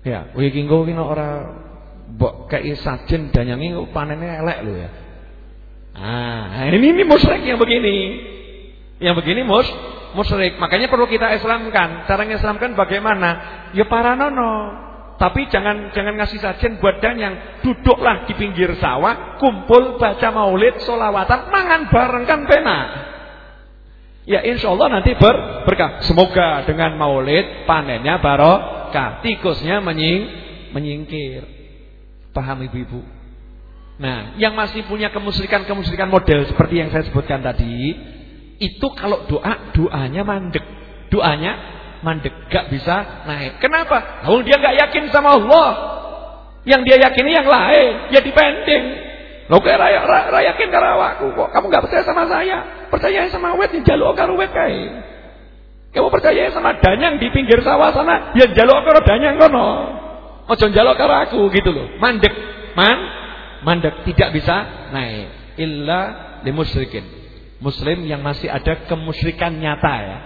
Ya, wih kinggo kino ora mbok kei sajen panennya elek lho ya. Ah, ini ini musyrik yang begini. Yang begini mus musyrik. Makanya perlu kita Islamkan. Caranya Islamkan bagaimana? Ya para nono. Tapi jangan jangan ngasih sajian buat dan yang duduklah di pinggir sawah, kumpul baca maulid, solawatan, mangan bareng kan pena. Ya insya Allah nanti ber, berkah. Semoga dengan maulid panennya barokah, tikusnya menying, menyingkir. Paham ibu-ibu? Nah, yang masih punya kemusyrikan-kemusyrikan model seperti yang saya sebutkan tadi, itu kalau doa, doanya mandek. Doanya mandek, gak bisa naik. Kenapa? Kalau dia gak yakin sama Allah. Yang dia yakini yang lain, ya dipending. Lo kayak raya, raya, yakin aku kok. Kamu gak percaya sama saya. Percaya sama wet yang jaluk karo wet kae. Kamu percaya sama danyang di pinggir sawah sana, ya jaluk karo danyang kono. Ojo jaluk karo aku gitu loh. Mandek, man, mandek tidak bisa naik. Illa limusyrikin. Muslim yang masih ada kemusyrikan nyata ya.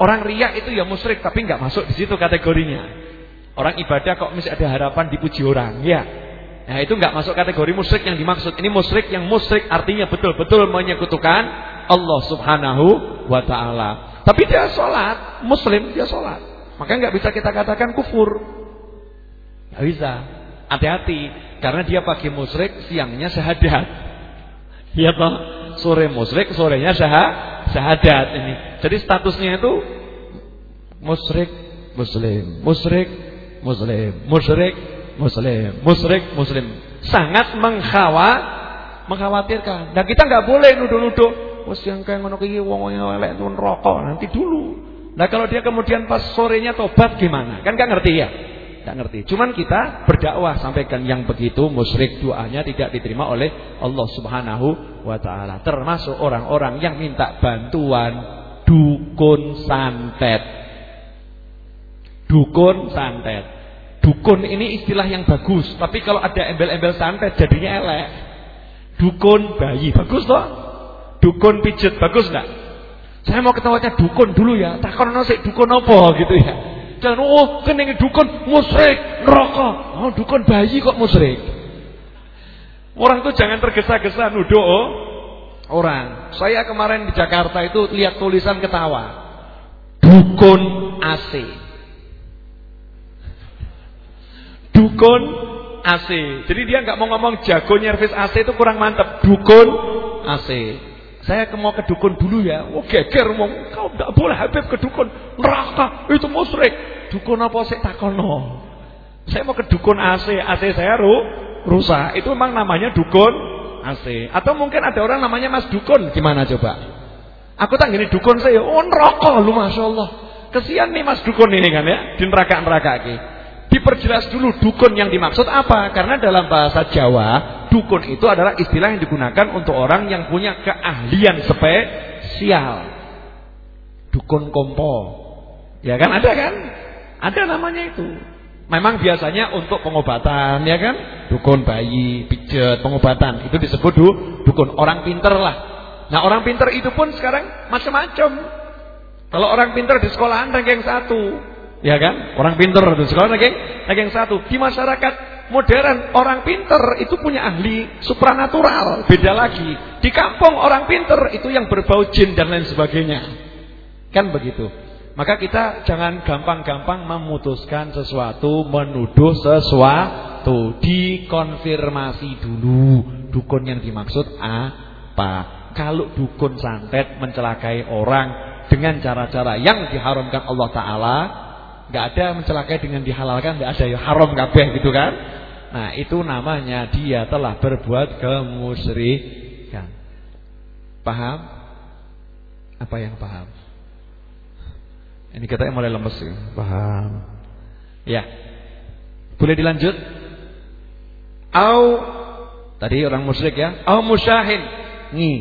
Orang riak itu ya musyrik tapi nggak masuk di situ kategorinya. Orang ibadah kok masih ada harapan dipuji orang, ya. Nah, itu nggak masuk kategori musyrik yang dimaksud. Ini musyrik yang musyrik artinya betul-betul menyekutukan Allah Subhanahu wa taala. Tapi dia sholat, muslim dia sholat. Maka nggak bisa kita katakan kufur. Nggak bisa. Hati-hati karena dia pagi musyrik, siangnya syahadat. Iya toh? sore musyrik, sorenya syah, syahadat ini. Jadi statusnya itu musyrik, muslim, musyrik, muslim, musyrik, muslim, musyrik, muslim. Sangat mengkhawa, mengkhawatirkan. Dan kita nggak boleh nuduh-nuduh, wis yang kayak ngono iki wong elek rokok nanti dulu. Nah kalau dia kemudian pas sorenya tobat gimana? Kan nggak ngerti ya? Tidak ngerti. Cuman kita berdakwah sampaikan yang begitu musyrik doanya tidak diterima oleh Allah Subhanahu wa taala. Termasuk orang-orang yang minta bantuan dukun santet. Dukun santet. Dukun ini istilah yang bagus, tapi kalau ada embel-embel santet jadinya elek. Dukun bayi bagus toh? Dukun pijet bagus enggak? Saya mau ketawanya dukun dulu ya. Takono sik dukun apa gitu ya. Jangan oh kening dukun musyrik neraka. Oh dukun bayi kok musyrik. Orang tuh jangan tergesa-gesa nuduh oh, orang. Saya kemarin di Jakarta itu lihat tulisan ketawa. Dukun AC. Dukun AC. Jadi dia nggak mau ngomong jago nyervis AC itu kurang mantep. Dukun AC. Saya mau ke dukun dulu ya. Oh geger wong, kau tidak boleh Habib ke dukun. Neraka itu musyrik. Dukun apa sih takono? Saya mau ke dukun AC, AC saya ru, rusak. Itu memang namanya dukun AC. Atau mungkin ada orang namanya Mas Dukun, gimana coba? Aku tak gini dukun saya, oh neraka lu Masya Allah. Kesian nih Mas Dukun ini kan ya, di neraka-neraka ini. Diperjelas dulu dukun yang dimaksud apa? Karena dalam bahasa Jawa, dukun itu adalah istilah yang digunakan untuk orang yang punya keahlian spesial. Dukun kompo. Ya kan ada kan? Ada namanya itu. Memang biasanya untuk pengobatan, ya kan? Dukun bayi, pijet, pengobatan. Itu disebut du, dukun orang pinter lah. Nah, orang pinter itu pun sekarang macam-macam. Kalau orang pinter di sekolahan ranking satu, Ya kan? Orang pinter itu sekarang lagi yang satu. Di masyarakat modern orang pinter itu punya ahli supranatural, beda lagi. Di kampung orang pinter itu yang berbau jin dan lain sebagainya. Kan begitu. Maka kita jangan gampang-gampang memutuskan sesuatu, menuduh sesuatu, dikonfirmasi dulu dukun yang dimaksud apa. Kalau dukun santet mencelakai orang dengan cara-cara yang diharamkan Allah taala, nggak ada mencelakai dengan dihalalkan, nggak ada yang haram kabeh gitu kan. Nah, itu namanya dia telah berbuat kemusyrikan. Paham? Apa yang paham? Ini kita mulai lemes ya. Paham. Ya. Boleh dilanjut? Au tadi orang musyrik ya. Au musyahin. Nih.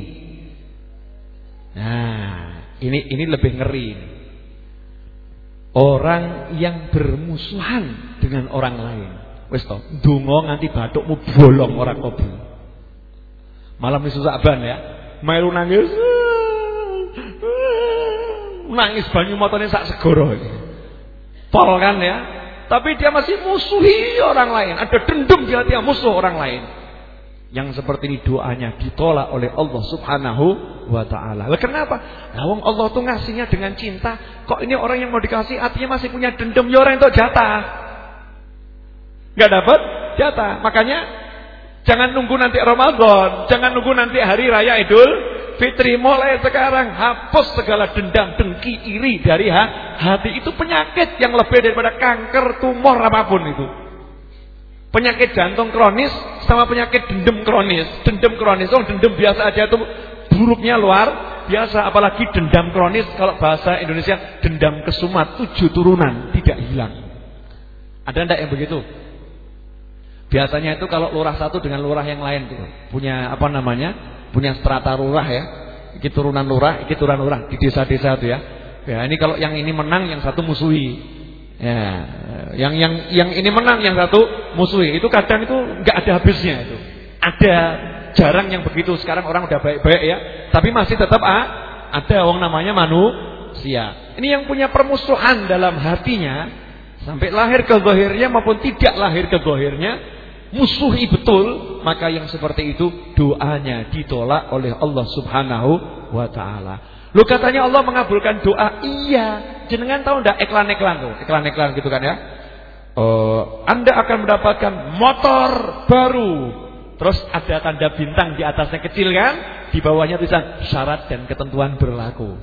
Nah, ini ini lebih ngeri ini. Orang yang bermusuhan dengan orang lain. Wis to, ndonga nganti bathukmu bolong ora kabul. Malam isu Saban ya, melu nangis. Nangis banyu matane sak segoro. Pol kan ya. Tapi dia masih musuhi orang lain, ada dendam di hati musuh orang lain. Yang seperti ini doanya ditolak oleh Allah Subhanahu wa taala. Kenapa? Lah wong Allah tuh ngasihnya dengan cinta. Kok ini orang yang mau dikasih artinya masih punya dendam ya orang itu jatah. Enggak dapat jatah. Makanya jangan nunggu nanti Ramadan, jangan nunggu nanti hari raya Idul Fitri mulai sekarang hapus segala dendam, dengki, iri dari hati. Itu penyakit yang lebih daripada kanker, tumor apa pun itu. Penyakit jantung kronis sama penyakit dendam kronis. Dendam kronis, oh dendam biasa aja itu buruknya luar biasa. Apalagi dendam kronis, kalau bahasa Indonesia dendam kesumat, tujuh turunan, tidak hilang. Ada enggak yang begitu? Biasanya itu kalau lurah satu dengan lurah yang lain tuh punya apa namanya? Punya strata lurah ya. Iki turunan lurah, iki turunan lurah di desa-desa itu ya. Ya, ini kalau yang ini menang, yang satu musuhi. Ya, yang yang yang ini menang, yang satu musuhi. Itu kadang itu nggak ada habisnya itu. Ada jarang yang begitu. Sekarang orang udah baik-baik ya, tapi masih tetap ah, ada orang namanya manusia. Ini yang punya permusuhan dalam hatinya sampai lahir ke zahirnya maupun tidak lahir ke zahirnya musuhi betul, maka yang seperti itu doanya ditolak oleh Allah Subhanahu wa taala. Lu katanya Allah mengabulkan doa. Iya. Jenengan tahu ndak iklan-iklan tuh, iklan-iklan gitu kan ya? Uh, anda akan mendapatkan motor baru. Terus ada tanda bintang di atasnya kecil kan? Di bawahnya tulisan syarat dan ketentuan berlaku.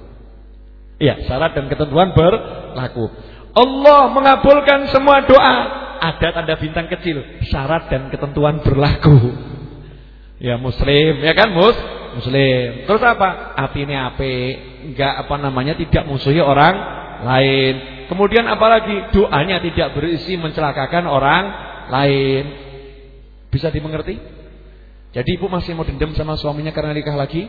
Iya, syarat dan ketentuan berlaku. Allah mengabulkan semua doa. Ada tanda bintang kecil, syarat dan ketentuan berlaku. Ya muslim, ya kan mus? Muslim. Terus apa? Hati ini ape, enggak apa namanya tidak musuhi orang lain. Kemudian apalagi doanya tidak berisi mencelakakan orang lain. Bisa dimengerti? Jadi ibu masih mau dendam sama suaminya karena nikah lagi?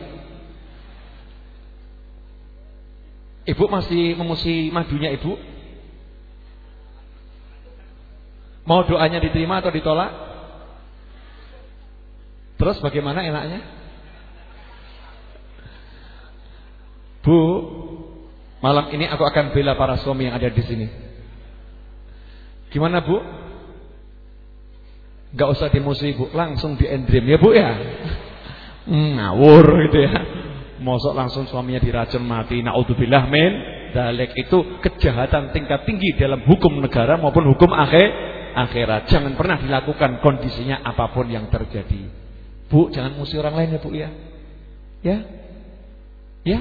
Ibu masih memusi madunya ibu? Mau doanya diterima atau ditolak? Terus bagaimana enaknya? Bu, malam ini aku akan bela para suami yang ada di sini. Gimana Bu? Gak usah dimusuhi Bu, langsung di endrim ya Bu ya. Ngawur gitu ya. Mosok langsung suaminya diracun mati. Naudzubillah min dalek itu kejahatan tingkat tinggi dalam hukum negara maupun hukum akhir akhirat. Jangan pernah dilakukan kondisinya apa pun yang terjadi. Bu, jangan musuh orang lain ya Bu ya. Ya. Ya.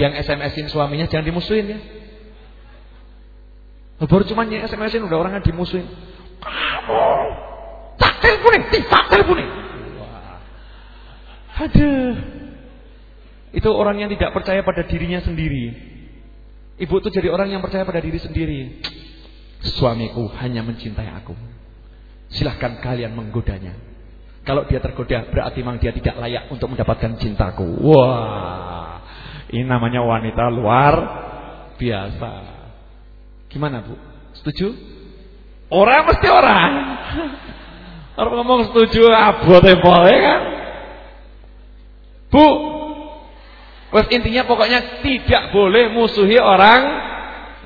Yang SMS-in suaminya jangan dimusuhin ya. Baru cuma yang SMS-in udah orangnya dimusuhin. Kamu tak teleponin, tak teleponin. Wah. Aduh. Itu orang yang tidak percaya pada dirinya sendiri. Ibu tuh jadi orang yang percaya pada diri sendiri. Suamiku hanya mencintai aku. Silahkan kalian menggodanya. Kalau dia tergoda berarti memang dia tidak layak untuk mendapatkan cintaku. Wah, ini namanya wanita luar biasa. Gimana bu? Setuju? Orang mesti orang. Orang ngomong setuju abot boleh kan? Bu, Wes intinya pokoknya tidak boleh musuhi orang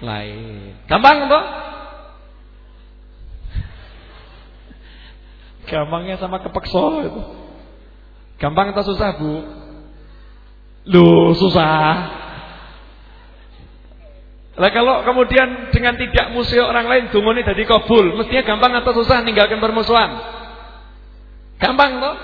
lain. Gampang toh? Gampangnya sama kepeksa itu. Gampang atau susah, Bu? Lu susah. Lah kalau kemudian dengan tidak musuhi orang lain dungone dadi kabul, mestinya gampang atau susah ninggalkan permusuhan? Gampang toh?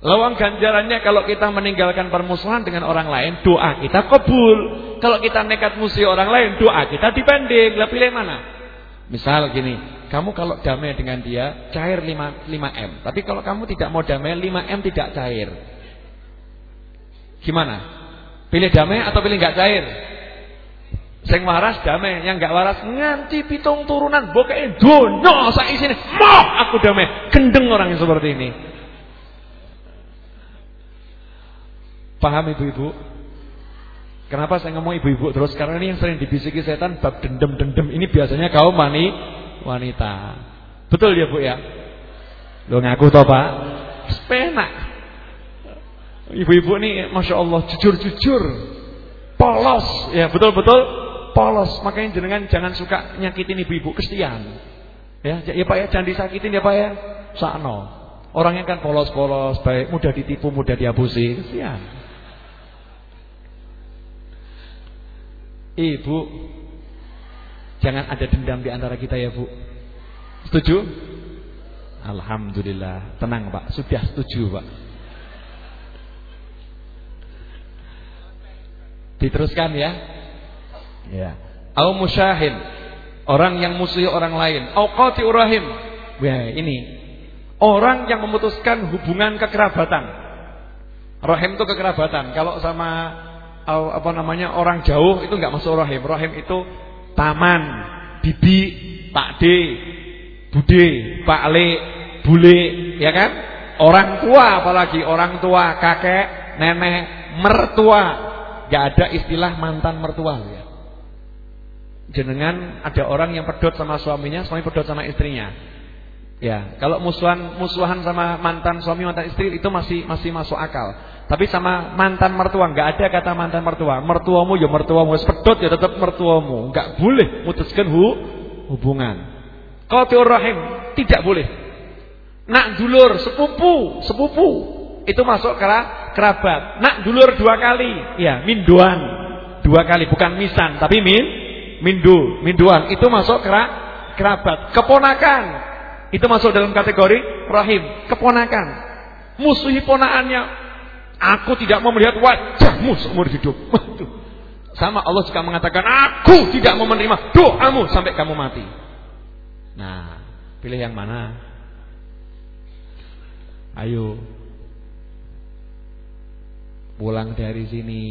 Lawang ganjarannya kalau kita meninggalkan permusuhan dengan orang lain, doa kita kabul. Kalau kita nekat musuh orang lain, doa kita dibanding. Lah pilih mana? Misal gini, kamu kalau damai dengan dia cair 5 5M. Tapi kalau kamu tidak mau damai 5M tidak cair. Gimana? Pilih damai atau pilih nggak cair? Sing waras damai, yang nggak waras nganti pitung turunan bokeh donya sak isine. Moh aku damai. Gendeng orang yang seperti ini. Paham ibu-ibu? Kenapa saya ngomong ibu-ibu terus? Karena ini yang sering dibisiki setan bab dendam-dendam ini biasanya kaum mani wanita. Betul ya Bu ya? Lo ngaku toh Pak? Penak. Ibu-ibu nih Masya Allah jujur-jujur. Polos. Ya betul-betul polos. Makanya jenengan jangan suka nyakitin ibu-ibu kesian. Ya, ya Pak ya jangan disakitin ya Pak ya. Sakno. Orangnya kan polos-polos, baik mudah ditipu, mudah diabusi, kesian. Ibu Jangan ada dendam di antara kita ya Bu Setuju? Alhamdulillah Tenang Pak, sudah setuju Pak Diteruskan ya. Ya. Au musyahin Orang yang musuhi orang lain. Au qati urahim Ya ini. Orang yang memutuskan hubungan kekerabatan. Rahim itu kekerabatan. Kalau sama apa namanya orang jauh itu nggak masuk rahim. Rahim itu paman, bibi, pakde, bude, pakle, bule, ya kan? Orang tua apalagi. Orang tua, kakek, nenek, mertua. Nggak ada istilah mantan mertua ya. Jenengan ada orang yang pedot sama suaminya, suami pedot sama istrinya. Ya, kalau musuhan musuhan sama mantan suami mantan istri itu masih masih masuk akal. Tapi sama mantan mertua nggak ada kata mantan mertua. Mertuamu ya mertuamu, sepedot ya tetap mertuamu. Nggak boleh mutuskan hu hubungan. Qatir rahim tidak boleh. Nak dulur sepupu, sepupu itu masuk ke kerabat. Nak dulur dua kali, ya minduan dua kali bukan misan tapi min mindu, minduan itu masuk ke kerabat. Keponakan itu masuk dalam kategori rahim, keponakan. Musuhi ponaannya Aku tidak mau melihat wajahmu seumur hidup. Sama Allah juga mengatakan, aku tidak mau menerima doamu sampai kamu mati. Nah, pilih yang mana? Ayo. Pulang dari sini.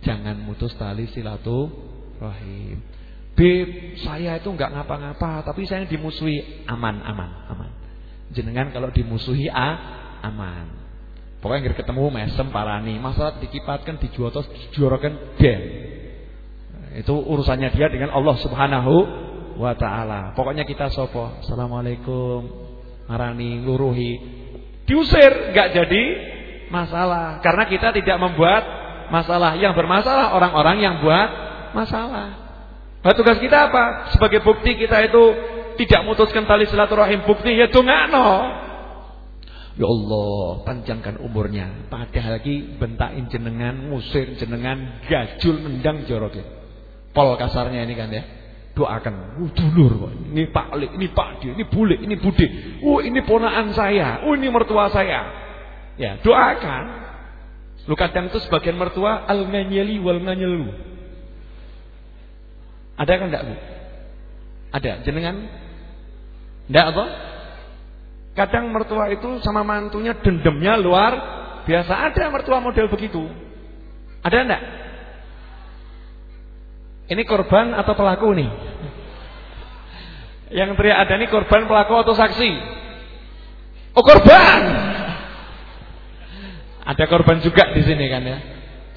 Jangan mutus tali silaturahim. Beb, saya itu nggak ngapa-ngapa, tapi saya dimusuhi aman, aman, aman. Jenengan kalau dimusuhi a, aman. Pokoknya nggak ketemu mesem parani, masalah dikipatkan dijuotos dijuarakan den. Itu urusannya dia dengan Allah Subhanahu wa taala. Pokoknya kita sopo. Assalamualaikum. Marani luruhi. Diusir nggak jadi masalah karena kita tidak membuat masalah. Yang bermasalah orang-orang yang buat masalah. Nah, tugas kita apa? Sebagai bukti kita itu tidak memutuskan tali silaturahim bukti ya dongano. Ya Allah, panjangkan umurnya. Padahal lagi bentakin jenengan, musir jenengan, gajul nendang joroke. Pol kasarnya ini kan ya. Doakan, uh, dulur. Ini Pak Lik, ini Pak Di, ini Bulik, ini Bude. Uh, ini ponaan saya. Uh, ini mertua saya. Ya, doakan. Lu kadang itu sebagian mertua al-nganyeli wal nganyelu. Ada kan enggak, Bu? Ada. Jenengan enggak apa? Kadang mertua itu sama mantunya dendamnya luar biasa. Ada mertua model begitu. Ada enggak? Ini korban atau pelaku nih? Yang teriak ada ini korban pelaku atau saksi? Oh korban. Ada korban juga di sini kan ya.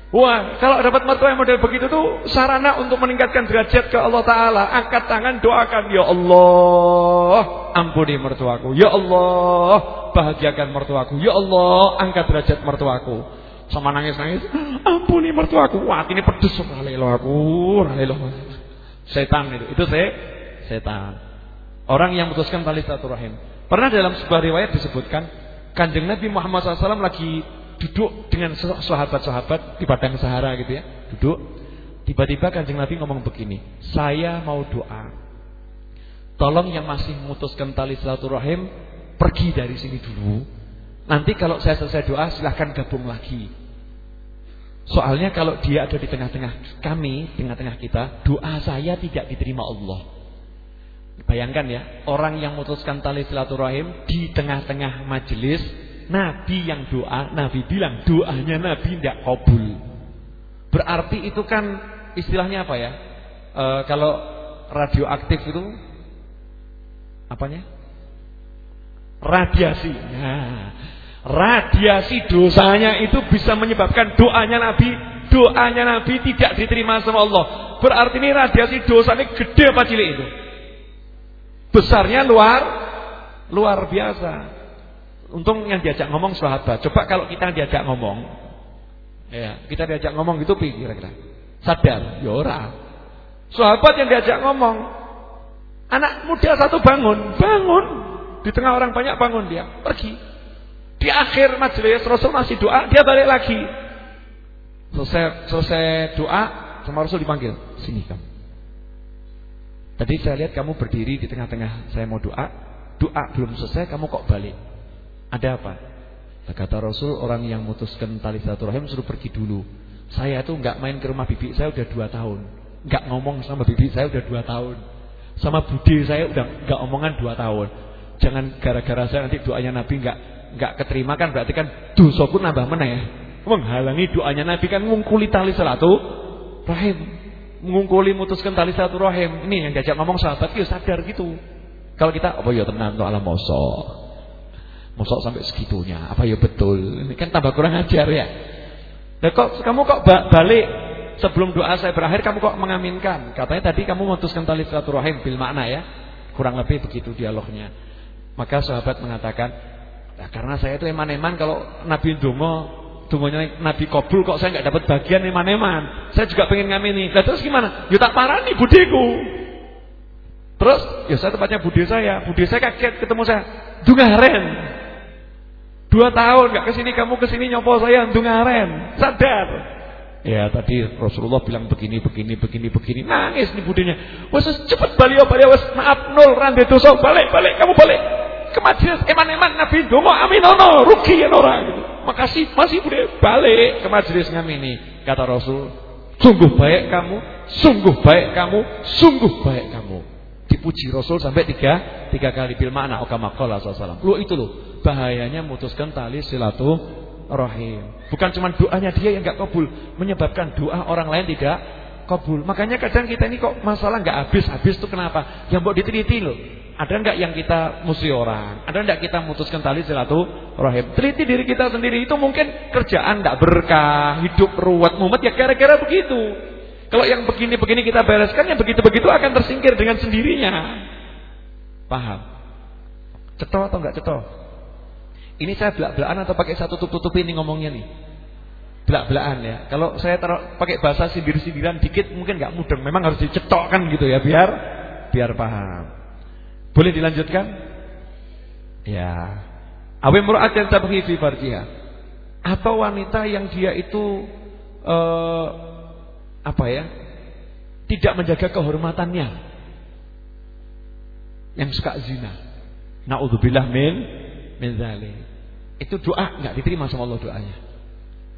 Wah, kalau dapat mertua yang model begitu tuh sarana untuk meningkatkan derajat ke Allah Taala. Angkat tangan, doakan, ya Allah, ampuni mertuaku. Ya Allah, bahagiakan mertuaku. Ya Allah, angkat derajat mertuaku. Sama nangis-nangis, ampuni mertuaku. Wah, ini pedes sekali loh aku, loh. Setan itu, itu saya setan. Orang yang memutuskan tali silaturahim. Pernah dalam sebuah riwayat disebutkan, kanjeng Nabi Muhammad SAW lagi duduk dengan sahabat-sahabat di padang Sahara gitu ya. Duduk. Tiba-tiba Kanjeng Nabi ngomong begini, "Saya mau doa. Tolong yang masih memutuskan tali silaturahim pergi dari sini dulu. Nanti kalau saya selesai doa silahkan gabung lagi. Soalnya kalau dia ada di tengah-tengah kami, tengah-tengah kita, doa saya tidak diterima Allah. Bayangkan ya, orang yang memutuskan tali silaturahim di tengah-tengah majelis Nabi yang doa, Nabi bilang doanya Nabi tidak kabul. Berarti itu kan istilahnya apa ya? E, kalau radioaktif itu apanya? Radiasi. Nah, radiasi dosanya itu bisa menyebabkan doanya Nabi, doanya Nabi tidak diterima sama Allah. Berarti ini radiasi dosanya gede apa cilik itu? Besarnya luar luar biasa. Untung yang diajak ngomong sahabat. Coba kalau kita diajak ngomong, ya kita diajak ngomong gitu kira-kira. Sadar, ya ora. Sahabat yang diajak ngomong, anak muda satu bangun, bangun. Di tengah orang banyak bangun dia, pergi. Di akhir majelis Rasul masih doa, dia balik lagi. Selesai selesai doa, sama Rasul dipanggil, sini kamu. Tadi saya lihat kamu berdiri di tengah-tengah saya mau doa, doa belum selesai kamu kok balik. Ada apa? Kata Rasul orang yang memutuskan tali silaturahim suruh pergi dulu. Saya itu nggak main ke rumah bibi saya udah dua tahun. Nggak ngomong sama bibi saya udah dua tahun. Sama bude saya udah nggak omongan dua tahun. Jangan gara-gara saya nanti doanya Nabi nggak nggak keterima kan berarti kan dosaku nambah mana ya? Menghalangi doanya Nabi kan ngungkuli tali silaturahim. Mengungkuli mutuskan tali silaturahim. Ini yang diajak ngomong sahabat ya sadar gitu. Kalau kita oh ya tenang tuh alam mosok. Mosok sampai segitunya. Apa ya betul? Ini kan tambah kurang ajar ya. Nah, kok kamu kok balik sebelum doa saya berakhir kamu kok mengaminkan? Katanya tadi kamu memutuskan tali silaturahim bil makna ya. Kurang lebih begitu dialognya. Maka sahabat mengatakan, nah, karena saya itu eman-eman kalau Nabi Dungo Dungonya Nabi Kobul kok saya nggak dapat bagian eman-eman. Saya juga pengen ngamini. Nah, terus gimana? Ya tak parah nih budiku. Terus ya saya tempatnya budi saya. Budi saya kaget ketemu saya. Dungaren. Dua tahun nggak ke sini kamu ke sini nyopo saya ngaren sadar. Ya tadi Rasulullah bilang begini begini begini begini. Nangis nih budinya. Wes cepet balik balik wes maaf nol rande dosa. Balik balik kamu balik. Ke majelis eman-eman Nabi dongo amin ono rugi ya orang. Gitu. Makasih masih bude balik ke majelis ngamini kata Rasul. Sungguh baik kamu sungguh baik kamu sungguh baik kamu dipuji Rasul sampai tiga tiga kali bil makna okamakola sallallahu Lu itu loh bahayanya memutuskan tali silaturahim. Bukan cuma doanya dia yang nggak kabul, menyebabkan doa orang lain tidak kabul. Makanya kadang kita ini kok masalah nggak habis-habis tuh kenapa? Yang buat diteliti loh. Ada nggak yang kita musuh orang? Ada nggak kita memutuskan tali silaturahim? Teliti diri kita sendiri itu mungkin kerjaan nggak berkah, hidup ruwet mumet ya kira-kira begitu. Kalau yang begini-begini kita bereskan, yang begitu-begitu akan tersingkir dengan sendirinya. Paham? Ceto atau enggak ceto? Ini saya belak-belakan atau pakai satu tutup-tutup ini ngomongnya nih? Belak-belakan ya. Kalau saya taruh pakai bahasa sindir-sindiran dikit mungkin nggak mudeng. Memang harus dicetokkan gitu ya biar biar paham. Boleh dilanjutkan? Ya. Awi yang tabghi fi farjiha. Atau wanita yang dia itu uh, apa ya? Tidak menjaga kehormatannya. Yang suka zina. Nauzubillah min min zalim. Itu doa nggak diterima sama Allah doanya.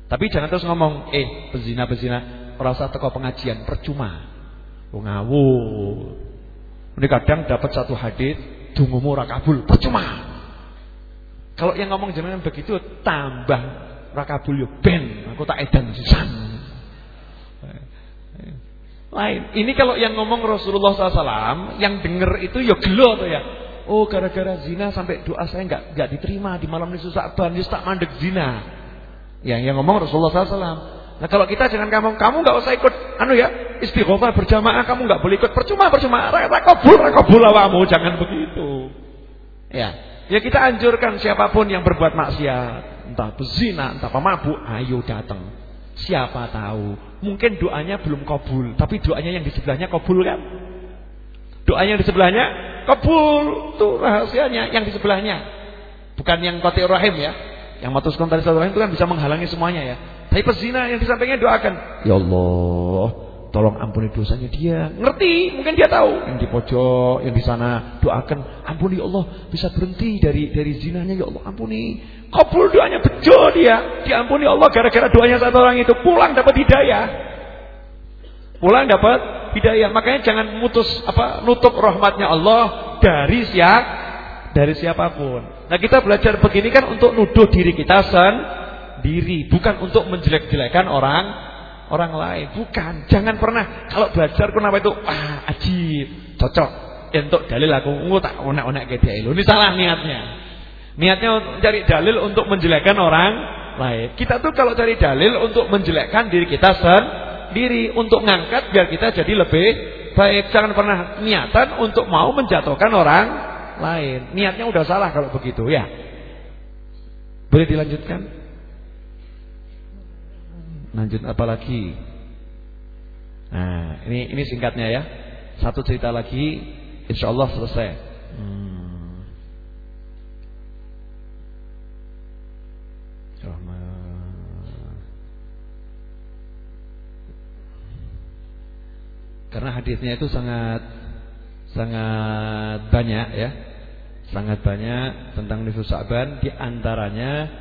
Tapi jangan terus ngomong, eh pezina-pezina merasa teko pengajian percuma. Oh, ngawur. Ini kadang dapat satu hadis dungumu ora kabul, percuma. Kalau yang ngomong jangan begitu tambah ora kabul yo ben, aku tak edan sisan. Lain. Ini kalau yang ngomong Rasulullah SAW, yang denger itu ya gelo tuh ya. Oh gara-gara zina sampai doa saya nggak nggak diterima di malam nisfu Sa'ban, ya tak mandek zina. Ya, yang ngomong Rasulullah SAW. Nah kalau kita jangan kamu, kamu nggak usah ikut, anu ya, istighfar berjamaah kamu nggak boleh ikut, percuma percuma, rakobul rakobul awamu, jangan begitu. Ya, ya kita anjurkan siapa pun yang berbuat maksiat, entah bezina, entah pemabuk, ayo datang. Siapa tahu, mungkin doanya belum kabul, tapi doanya yang di sebelahnya kabul kan? Doanya yang di sebelahnya kabul, tuh rahasianya yang di sebelahnya, bukan yang kotir rahim ya. Yang matus kontari rahim itu kan bisa menghalangi semuanya ya. Tapi pezina yang di sampingnya doakan, "Ya Allah, tolong ampuni dosanya dia." Ngerti, mungkin dia tahu. Yang di pojok, yang di sana doakan, "Ampuni ya Allah, bisa berhenti dari dari zinanya ya Allah, ampuni." Kabul doanya bejo dia. Diampuni Allah gara-gara doanya satu orang itu pulang dapat hidayah. Pulang dapat hidayah. Makanya jangan mutus apa nutup rahmatnya Allah dari siapa dari siapa pun. Nah, kita belajar begini kan untuk nuduh diri kita sen diri, bukan untuk menjelek-jelekan orang orang lain, bukan. Jangan pernah kalau belajar kenapa itu ah ajib, cocok. Untuk dalil aku ngu tak onak-onak ke dia Ini salah niatnya. Niatnya untuk cari dalil untuk menjelekkan orang lain. Kita tuh kalau cari dalil untuk menjelekkan diri kita sendiri, untuk ngangkat biar kita jadi lebih baik. Jangan pernah niatan untuk mau menjatuhkan orang lain. Niatnya udah salah kalau begitu ya. Boleh dilanjutkan? Lanjut apa lagi? Nah, ini ini singkatnya ya. Satu cerita lagi, insya Allah selesai. Hmm. Karena hadisnya itu sangat sangat banyak ya. Sangat banyak tentang nifus Sa'ban di antaranya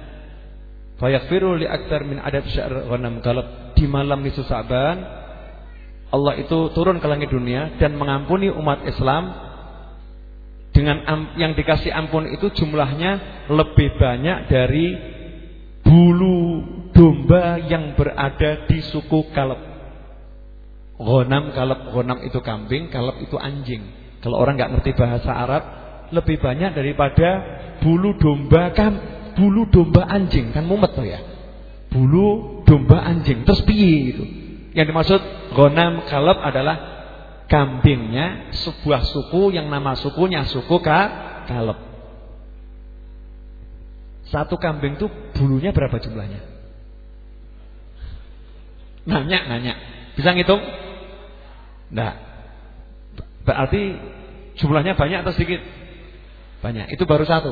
Fayaghfiru li aktar min adad sya'r ghanam kalab di malam nisfu Sa'ban Allah itu turun ke langit dunia dan mengampuni umat Islam dengan yang dikasih ampun itu jumlahnya lebih banyak dari bulu domba yang berada di suku Kalab. Ghanam Kalab, Ghanam itu kambing, Kalab itu anjing. Kalau orang nggak ngerti bahasa Arab, lebih banyak daripada bulu domba kan bulu domba anjing kan mumet tuh ya. Bulu domba anjing terus piye gitu. Yang dimaksud gonam kalab adalah kambingnya sebuah suku yang nama sukunya suku ka kalab. Satu kambing tuh bulunya berapa jumlahnya? Nanya, nanya. Bisa ngitung? Enggak. Berarti jumlahnya banyak atau sedikit? Banyak. Itu baru satu.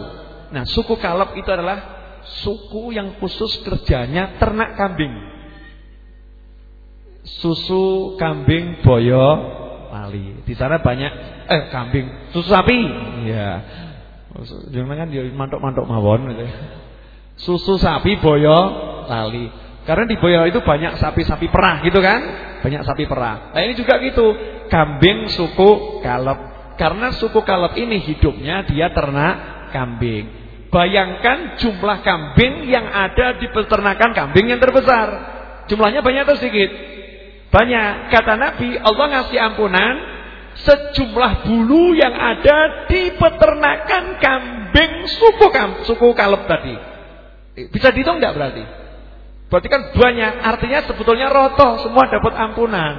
Nah, suku Kalab itu adalah suku yang khusus kerjanya ternak kambing. Susu kambing boyo lali. Di sana banyak eh kambing, susu sapi. Iya. Jangan kan dia mantok-mantok mawon gitu. Susu sapi boyo lali. Karena di Boyo itu banyak sapi-sapi perah gitu kan? Banyak sapi perah. Nah ini juga gitu. Kambing suku Kalab. Karena suku Kalab ini hidupnya dia ternak kambing. Bayangkan jumlah kambing yang ada di peternakan kambing yang terbesar. Jumlahnya banyak atau sedikit? Banyak. Kata Nabi, Allah ngasih ampunan sejumlah bulu yang ada di peternakan kambing suku kam, suku kaleb tadi. Bisa dihitung enggak berarti? Berarti kan banyak. Artinya sebetulnya roto semua dapat ampunan.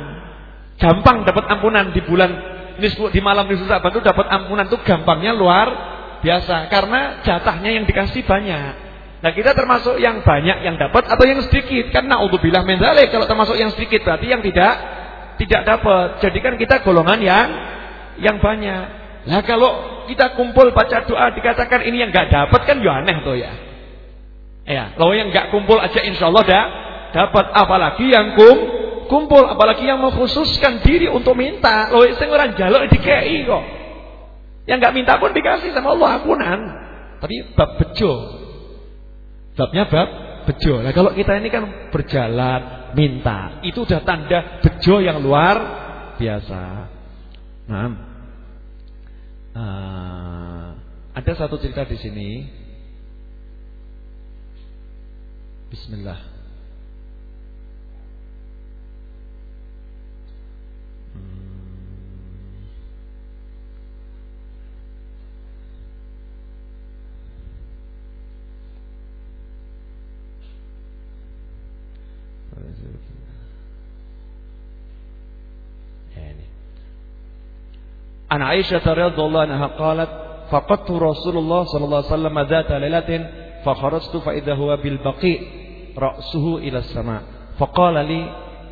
Gampang dapat ampunan di bulan di malam nisfu Saban itu dapat ampunan itu gampangnya luar biasa karena jatahnya yang dikasih banyak. Nah kita termasuk yang banyak yang dapat atau yang sedikit karena untuk bilang menzalik kalau termasuk yang sedikit berarti yang tidak tidak dapat. Jadi kan kita golongan yang yang banyak. Nah kalau kita kumpul baca doa dikatakan ini yang nggak dapat kan ya aneh tuh ya. Ya, kalau yang nggak kumpul aja insya Allah dah dapat apalagi yang kum kumpul apalagi yang mengkhususkan diri untuk minta. Loh sing orang jaluk dikei kok. Yang nggak minta pun dikasih sama Allah ampunan. Tapi bab bejo. Babnya bab bejo. Nah kalau kita ini kan berjalan minta, itu udah tanda bejo yang luar biasa. Nah, uh, ada satu cerita di sini. Bismillah. An Aisyah radhiyallahu anha qalat faqadtu Rasulullah sallallahu alaihi wasallam dzata lailatin fa kharajtu fa idza huwa bil baqi ra'suhu ila sama faqala li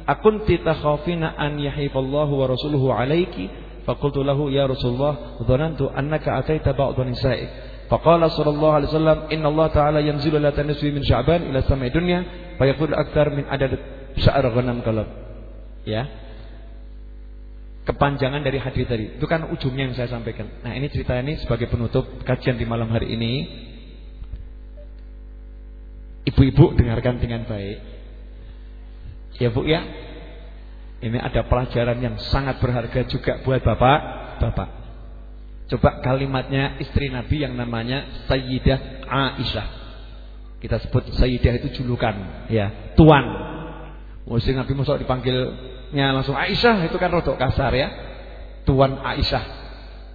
akunti takhafina an yahiballahu wa rasuluhu alayki faqultu lahu ya Rasulullah dhanantu annaka ataita ba'd nisa'i Faqala sallallahu alaihi wasallam inna Allah taala yanzilu la tanaswi min Sya'ban ila samai dunya fa yakul akthar min adad sya'r ghanam kalab. Ya. Kepanjangan dari hadis tadi. Itu kan ujungnya yang saya sampaikan. Nah, ini cerita ini sebagai penutup kajian di malam hari ini. Ibu-ibu dengarkan dengan baik. Ya, Bu ya. Ini ada pelajaran yang sangat berharga juga buat Bapak, Bapak. Coba kalimatnya istri Nabi yang namanya Sayyidah Aisyah. Kita sebut Sayyidah itu julukan, ya, tuan. Mesti Nabi Musa dipanggilnya langsung Aisyah itu kan rodok kasar ya. Tuan Aisyah.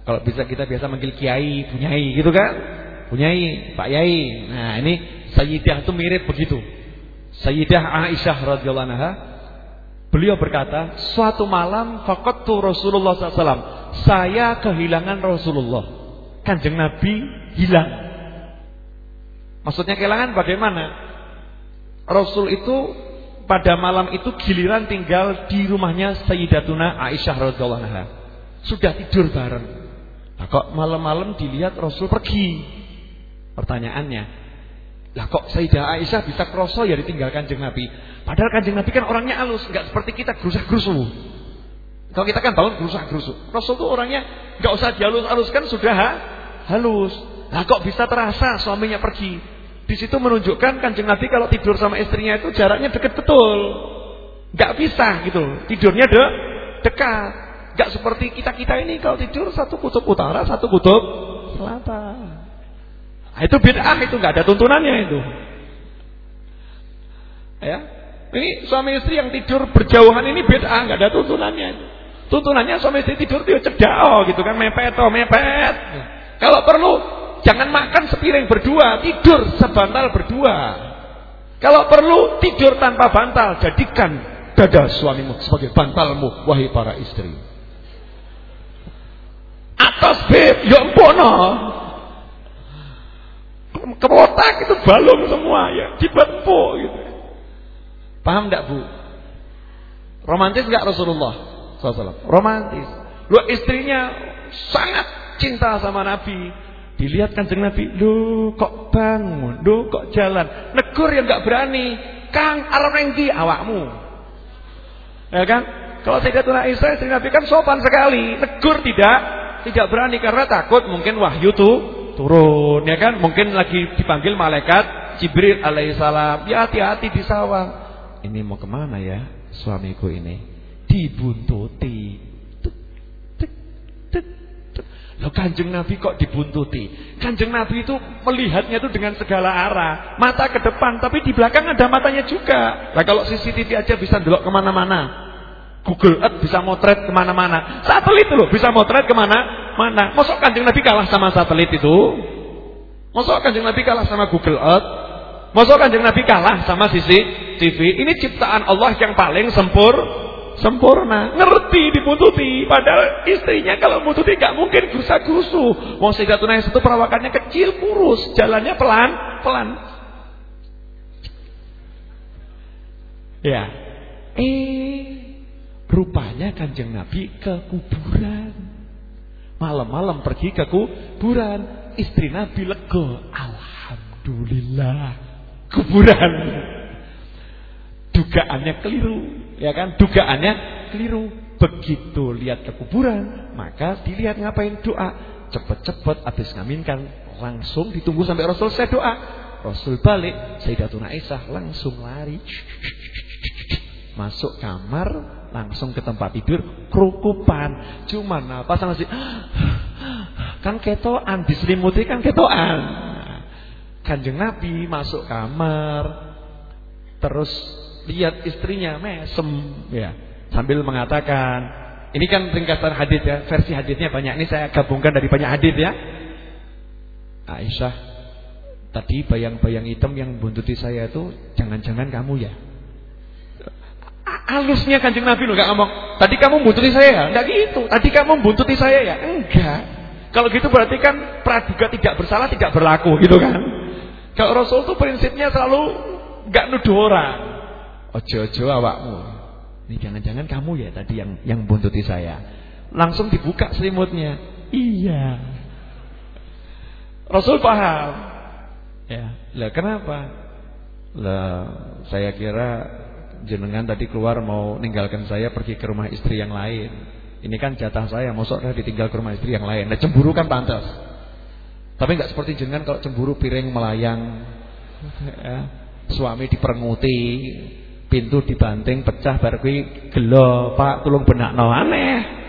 Kalau bisa kita biasa manggil kiai, bunyai gitu kan? Bunyai, Pak Yai. Nah, ini Sayyidah itu mirip begitu. Sayyidah Aisyah radhiyallahu anha Beliau berkata, suatu malam faqattu Rasulullah SAW saya kehilangan Rasulullah. Kanjeng Nabi hilang. Maksudnya kehilangan bagaimana? Rasul itu pada malam itu giliran tinggal di rumahnya Sayyidatuna Aisyah radhiyallahu anha. Sudah tidur bareng. Nah, kok malam-malam dilihat Rasul pergi? Pertanyaannya, lah kok Sayyidah Aisyah bisa kroso ya ditinggalkan Kanjeng Nabi? Padahal Kanjeng Nabi kan orangnya halus, nggak seperti kita gerusah-gerusu. Kalau kita kan bangun gerusak gerusuk. Rasul itu orangnya nggak usah dihalus-haluskan sudah ha? halus. Nah kok bisa terasa suaminya pergi? Di situ menunjukkan kanjeng Nabi kalau tidur sama istrinya itu jaraknya dekat betul. Nggak bisa gitu. Tidurnya de dekat. Nggak seperti kita-kita ini kalau tidur satu kutub utara, satu kutub selatan. Nah, itu bid'ah itu nggak ada tuntunannya itu. Ya. Ini suami istri yang tidur berjauhan ini bid'ah, nggak ada tuntunannya itu. Tuntunannya suami istri tidur dia cedak oh gitu kan mepet oh mepet. Kalau perlu jangan makan sepiring berdua, tidur sebantal berdua. Kalau perlu tidur tanpa bantal, jadikan dada suamimu sebagai bantalmu wahai para istri. Atas beb, ya empono. Kepotak itu balung semua ya, jibat gitu. Paham enggak Bu? Romantis enggak Rasulullah? SAW. Romantis. Lu istrinya sangat cinta sama Nabi. Dilihat kanjeng Nabi, lu kok bangun, lu kok jalan. Negur yang nggak berani. Kang arep neng awakmu. Ya kan? Kalau tuna Isa, istri Nabi kan sopan sekali. Negur tidak, tidak berani karena takut mungkin wahyu tuh turun, ya kan? Mungkin lagi dipanggil malaikat Jibril alaihissalam. Ya hati-hati di sawah. Ini mau ke mana ya suamiku ini? dibuntuti. Loh kanjeng Nabi kok dibuntuti? Kanjeng Nabi itu melihatnya itu dengan segala arah. Mata ke depan, tapi di belakang ada matanya juga. Nah kalau CCTV aja bisa delok ke mana-mana. Google Earth bisa motret ke mana-mana. Satelit loh bisa motret ke mana-mana. Masuk kanjeng Nabi kalah sama satelit itu? Masuk kanjeng Nabi kalah sama Google Earth? Masuk kanjeng Nabi kalah sama CCTV? Ini ciptaan Allah yang paling sempur sempurna, ngerti dibuntuti. Padahal istrinya kalau buntuti gak mungkin gerusa-gerusu. Wong Sayyidatuna itu perawakannya kecil, kurus, jalannya pelan-pelan. Ya. Eh, rupanya Kanjeng Nabi ke kuburan. Malam-malam pergi ke kuburan. Istri Nabi lego. Alhamdulillah. Kuburan. Dugaannya keliru ya kan? Dugaannya keliru. Begitu lihat ke kuburan maka dilihat ngapain? Doa. Cepet-cepet habis ngaminkan langsung ditunggu sampai Rasul saya doa. Rasul balik Sayyidatuna Aisyah langsung lari. Masuk kamar langsung ke tempat tidur kerukupan. Cuman apa sama sih kan ketoan diselimuti kan ketoan kanjeng Nabi masuk kamar terus lihat istrinya mesem ya sambil mengatakan ini kan ringkasan hadis ya versi hadisnya banyak ini saya gabungkan dari banyak hadis ya Aisyah tadi bayang-bayang hitam yang buntuti saya itu jangan-jangan kamu ya Alusnya kanjeng Nabi loh gak ngomong, tadi kamu buntuti saya ya? Enggak gitu. Tadi kamu buntuti saya ya? Enggak. Kalau gitu berarti kan praduga tidak bersalah tidak berlaku gitu kan. Kalau Rasul tuh prinsipnya selalu enggak nuduh orang. Ojo-ojo awakmu. Ini jangan-jangan kamu ya tadi yang yang buntuti saya. Langsung dibuka selimutnya. Iya. Rasul paham. Ya, lah kenapa? Lah saya kira jenengan tadi keluar mau ninggalkan saya pergi ke rumah istri yang lain. Ini kan jatah saya, mosok saya ditinggal ke rumah istri yang lain. Nah, cemburu kan pantas. Tapi nggak seperti jenengan kalau cemburu piring melayang, ya, suami diperenguti, pintu dibanting, pecah, bar gelo, Pak, tolong benakno aneh.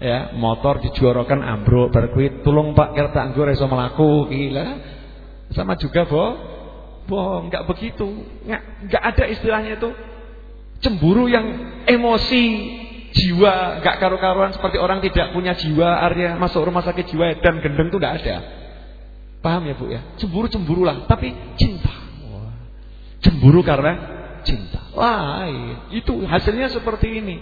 Ya, motor dijuarakan ambruk, bar tolong Pak kereta anggur iso melaku, gila. Sama juga, Bo. Bohong, nggak begitu. Nggak, nggak ada istilahnya itu cemburu yang emosi, jiwa nggak karu-karuan seperti orang tidak punya jiwa, artinya masuk rumah sakit jiwa dan gendeng itu nggak ada. Paham ya Bu ya? Cemburu lah, tapi cinta. Cemburu karena cinta. Lain. Itu hasilnya seperti ini.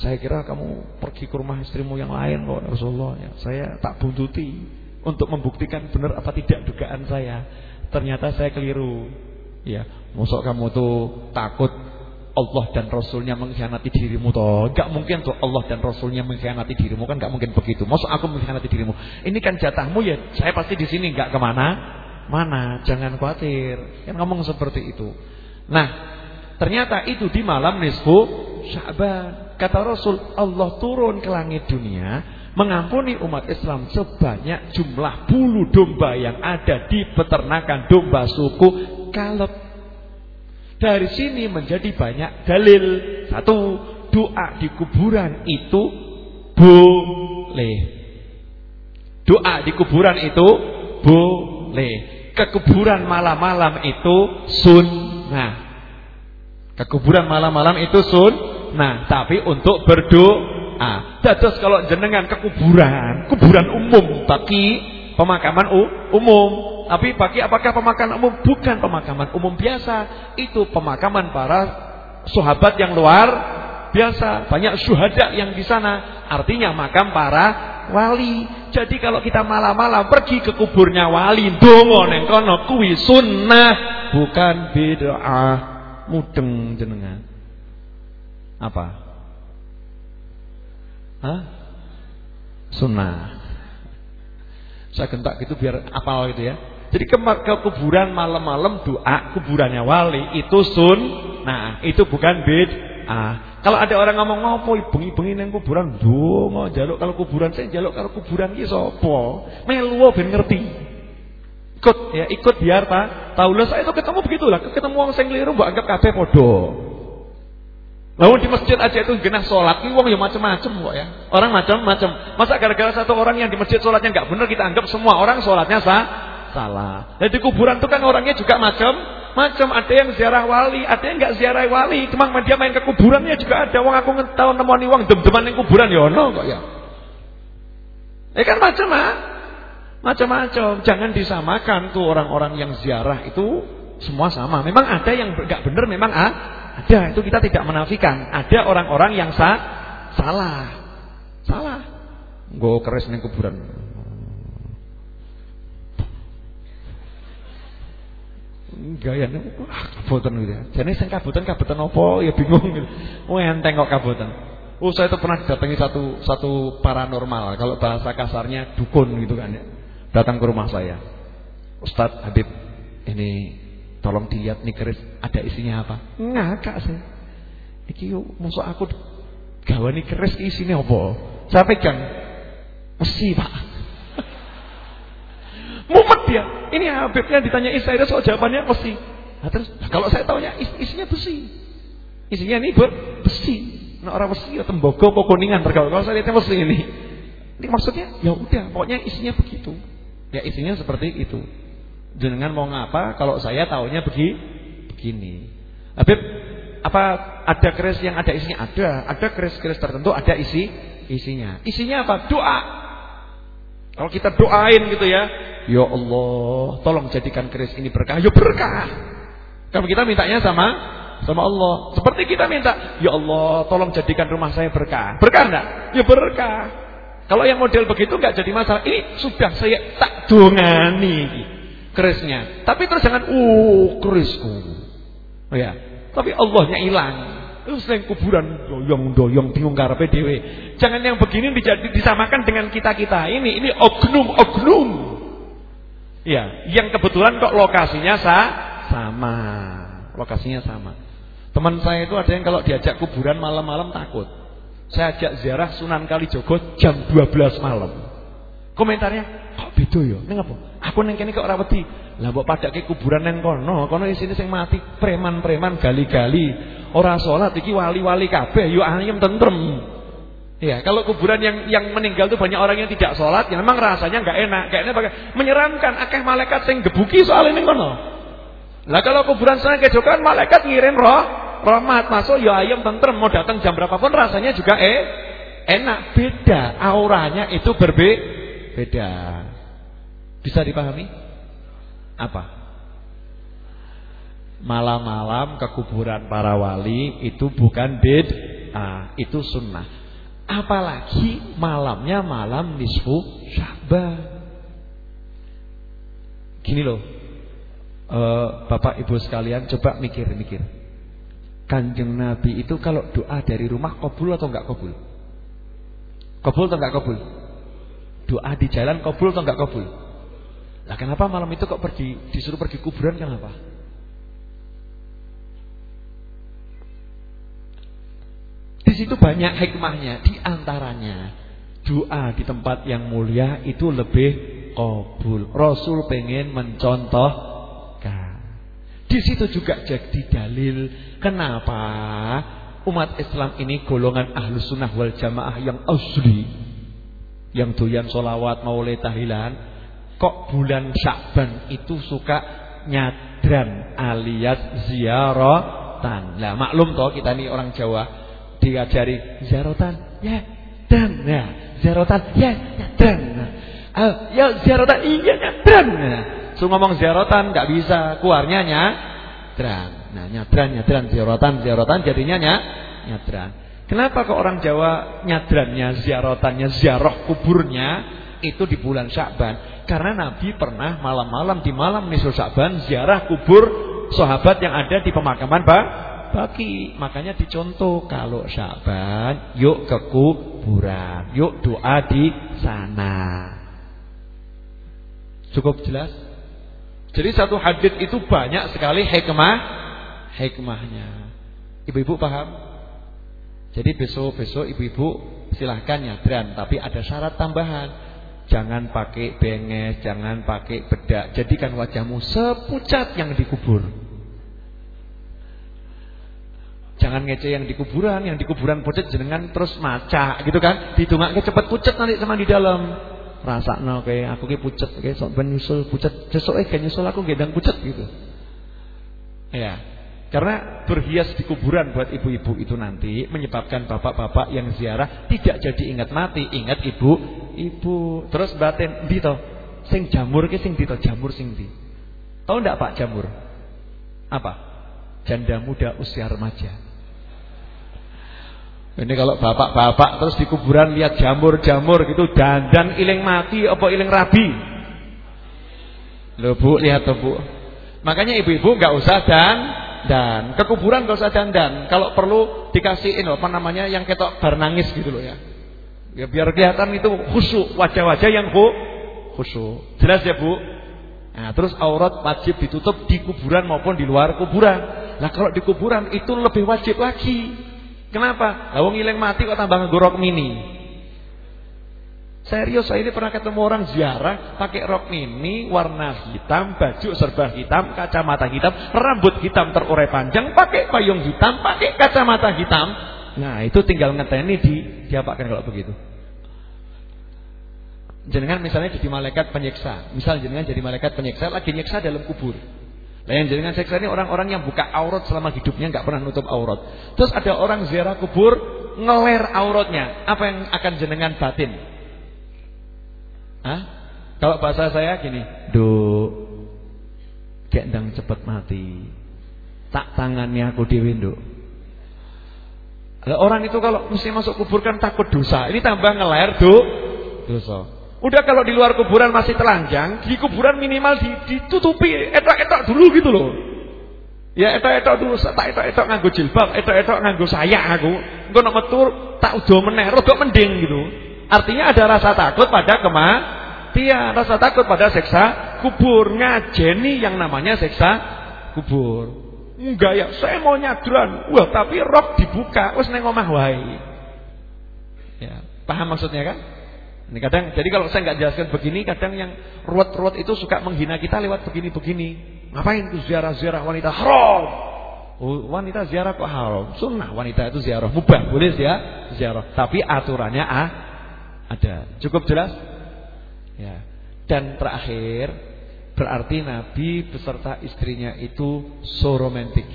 Saya kira kamu pergi ke rumah istrimu yang lain kok Rasulullah ya. Saya tak buntuti untuk membuktikan benar apa tidak dugaan saya. Ternyata saya keliru. Ya, mosok kamu tuh takut Allah dan Rasulnya mengkhianati dirimu toh Gak mungkin tuh Allah dan Rasulnya mengkhianati dirimu kan gak mungkin begitu Mosok aku mengkhianati dirimu Ini kan jatahmu ya saya pasti di sini gak ke mana Mana jangan khawatir Kan ngomong seperti itu Nah ternyata itu di malam nisfu Sya'ban Kata Rasul Allah turun ke langit dunia mengampuni umat Islam sebanyak jumlah bulu domba yang ada di peternakan domba suku Kaleb. Dari sini menjadi banyak dalil. Satu, doa di kuburan itu boleh. Doa di kuburan itu boleh. Ke kuburan malam-malam itu sunnah. Ke kuburan malam-malam itu sunnah. Tapi untuk berdoa dados kalau jenengan ke kuburan, umum bagi pemakaman umum. Tapi bagi apakah pemakaman umum? Bukan pemakaman umum biasa. Itu pemakaman para sahabat yang luar biasa. Banyak syuhada yang di sana. Artinya makam para wali. Jadi kalau kita malam-malam pergi ke kuburnya wali, dongo neng kono kuwi sunnah, bukan bid'ah. Mudeng jenengan. Apa? Hah? Sunnah. Saya gentak gitu biar apal gitu ya. Jadi ke, ke kuburan malam-malam doa kuburannya wali itu sun. Nah, itu bukan bid. Ah, kalau ada orang ngomong ngopo bengi-bengi nang kuburan donga jaluk kalau kuburan saya jaluk kalau kuburan ki sapa? Melu ben ngerti. Ikut ya, ikut biar ta. Tahu lah saya itu ketemu begitulah, ketemu wong sing keliru mbok anggap kabeh padha. Lalu di masjid aja itu genah sholat, ini wong ya macam-macam kok ya. Orang macam-macam. Masa gara-gara satu orang yang di masjid sholatnya nggak benar kita anggap semua orang sholatnya sah? Salah. Jadi kuburan itu kan orangnya juga macam macam ada yang ziarah wali, ada yang nggak ziarah wali. Cuma dia main ke kuburannya juga ada. Wong aku tahu nemoni wong dem-deman yang kuburan ya ono kok ya. Ya kan macam ah. Macam-macam. Jangan disamakan tuh orang-orang yang ziarah itu semua sama. Memang ada yang nggak benar memang ah ada, itu kita tidak menafikan. Ada orang-orang yang sa salah. Salah. Gue keres ning kuburan. Gayane wah kabutan gitu ya. Jadi sing kabutan kabutan apa ya bingung gitu. Oh enteng kok kabutan. Oh saya itu pernah datangi satu satu paranormal. Kalau bahasa kasarnya dukun gitu kan ya. Datang ke rumah saya. Ustadz Habib ini Tolong dilihat nih keris ada isinya apa? Ngakak saya. Iki musuh aku nih keris isinya apa? Saya pegang besi, Pak. Mumet dia. Ini Habibnya ditanya saya soal jawabannya besi. Nah, terus nah, kalau saya tahunya is isinya besi. Isinya ini buat besi. Nah orang besi ya tembogo kok kuningan. Kalau saya lihatnya besi ini. Ini maksudnya ya udah, pokoknya isinya begitu. Ya isinya seperti itu. Jenengan mau ngapa kalau saya tahunya begi, begini. Habib, apa ada keris yang ada isinya? Ada. Ada keris-keris tertentu ada isi isinya. Isinya apa? Doa. Kalau kita doain gitu ya, ya Allah, tolong jadikan keris ini berkah. Ya berkah. Kalau kita mintanya sama sama Allah. Seperti kita minta, ya Allah, tolong jadikan rumah saya berkah. Berkah enggak? Ya berkah. Kalau yang model begitu enggak jadi masalah. Ini sudah saya tak dongani kerisnya. Tapi terus jangan uh kerisku. Oh ya. Tapi Allahnya hilang. Terus yang kuburan doyong-doyong bingung karepe dhewe. Jangan yang begini dijadi, disamakan dengan kita-kita ini. Ini oknum-oknum. Ya, yang kebetulan kok lokasinya sa sama. Lokasinya sama. Teman saya itu ada yang kalau diajak kuburan malam-malam takut. Saya ajak ziarah Sunan Kalijogo jam 12 malam. Komentarnya, kok beda ya? Ning apa? Aku ning kene kok ora wedi. Lah mbok padake kuburan nang kono, kono isine sing mati preman-preman gali-gali. Ora salat iki wali-wali kabeh yo ayem tentrem. Ya, kalau kuburan yang yang meninggal itu banyak orang yang tidak sholat, ya memang rasanya nggak enak. Kayaknya pakai menyeramkan. Akeh malaikat sing gebuki soal ini kono. Lah kalau kuburan sana kejokan malaikat ngirim roh, rahmat masuk ya ayam tentrem mau datang jam berapapun rasanya juga eh enak beda auranya itu berbeda. Bisa dipahami? Apa? Malam-malam ke kuburan para wali itu bukan bid, ah, itu sunnah. Apalagi malamnya malam nisfu Sya'ban. Gini loh. Uh, Bapak Ibu sekalian coba mikir-mikir. Kanjeng Nabi itu kalau doa dari rumah kabul atau enggak kabul? Kabul atau enggak kabul? Doa di jalan kabul atau enggak kabul? Lah kenapa malam itu kok pergi disuruh pergi kuburan kenapa? Di situ banyak hikmahnya, di antaranya doa di tempat yang mulia itu lebih kabul. Rasul pengen mencontohkan. Di situ juga jadi dalil kenapa umat Islam ini golongan ahlus sunnah wal jamaah yang asli, yang doyan solawat maulid tahlilan Kok bulan Syakban itu suka nyadran alias ziaratan. Nah, maklum toh kita ini orang Jawa diajari ziaratan, ya dan ya ziaratan, ya dan. Uh, ya ziaratan iya nyadran. Nah, so ngomong ziaratan nggak bisa, keluarnya nyadran. Nah, nyadran nyadran ziaratan ziaratan jadinya nyadran. Kenapa kok orang Jawa nyadrannya ziaratannya ziarah kuburnya itu di bulan Syakban? Karena Nabi pernah malam-malam di malam nisfu Sa'ban ziarah kubur sahabat yang ada di pemakaman ba Baki. Makanya dicontoh kalau Sa'ban yuk ke kuburan, yuk doa di sana. Cukup jelas? Jadi satu hadis itu banyak sekali hikmah hikmahnya. Ibu-ibu paham? Jadi besok-besok ibu-ibu silahkan nyadran tapi ada syarat tambahan. Jangan pakai benges, jangan pakai bedak. Jadikan wajahmu sepucat yang dikubur. Jangan ngece yang di kuburan, yang di kuburan pucat jenengan terus maca gitu kan. Ditungake cepet pucat nanti sama di dalam. Rasakno kayak aku kayak pucat kayak sok ben nyusul. Sesuk eh kayak nyusul aku gendang pucat gitu. Ya. Karena berhias di kuburan buat ibu-ibu itu nanti menyebabkan bapak-bapak yang ziarah tidak jadi ingat mati, ingat ibu, ibu. Terus batin di sing jamur ke sing di jamur sing di. Tahu ndak Pak jamur? Apa? Janda muda usia remaja. Ini kalau bapak-bapak terus di kuburan lihat jamur-jamur gitu dandan iling mati apa iling rabi. Loh Bu, lihat tuh Bu. Makanya ibu-ibu nggak usah dan dan ke kuburan gak usah dandan. Kalau perlu dikasihin apa namanya yang ketok bar nangis gitu loh ya. Ya biar kelihatan itu khusyuk, wajah-wajah yang khusyuk. Jelas ya, Bu? Nah, terus aurat wajib ditutup di kuburan maupun di luar kuburan. Nah, kalau di kuburan itu lebih wajib lagi. Kenapa? Lawang ileng mati kok tambah ngegorok mini. Serius saya ini pernah ketemu orang ziarah pakai rok mini warna hitam, baju serba hitam, kacamata hitam, rambut hitam terurai panjang, pakai payung hitam, pakai kacamata hitam. Nah, itu tinggal ngeteni di diapakan kalau begitu. Jenengan misalnya jadi malaikat penyiksa. Misal jenengan jadi malaikat penyiksa lagi nyiksa dalam kubur. Nah yang jenengan siksa ini orang-orang yang buka aurat selama hidupnya nggak pernah nutup aurat. Terus ada orang ziarah kubur ngeler auratnya. Apa yang akan jenengan batin? Hah? Kalau bahasa saya gini, do gendang cepat mati. Tak tangani aku dhewe, Nduk. orang itu kalau mesti masuk kubur kan takut dosa. Ini tambah ngeler, Duk. Dosa. Udah kalau di luar kuburan masih telanjang, di kuburan minimal ditutupi etok-etok dulu gitu loh. Ya etok-etok dulu, tak etok-etok nganggo jilbab, etok-etok nganggo sayak aku. Engko nek metu tak udo meneh, rada mending gitu. Artinya ada rasa takut pada kematian, rasa takut pada seksa kubur, ngajeni yang namanya seksa kubur. Enggak ya, saya mau nyadran. Wah, tapi rok dibuka, wis neng omah wae. Ya, paham maksudnya kan? Ini kadang, jadi kalau saya nggak jelaskan begini, kadang yang ruwet-ruwet itu suka menghina kita lewat begini-begini. Ngapain tuh ziarah-ziarah wanita haram? Oh, wanita ziarah kok haram? Sunnah wanita itu ziarah mubah, boleh ya ziarah. Tapi aturannya ah, ada. Cukup jelas? Ya. Dan terakhir, berarti Nabi beserta istrinya itu so romantik.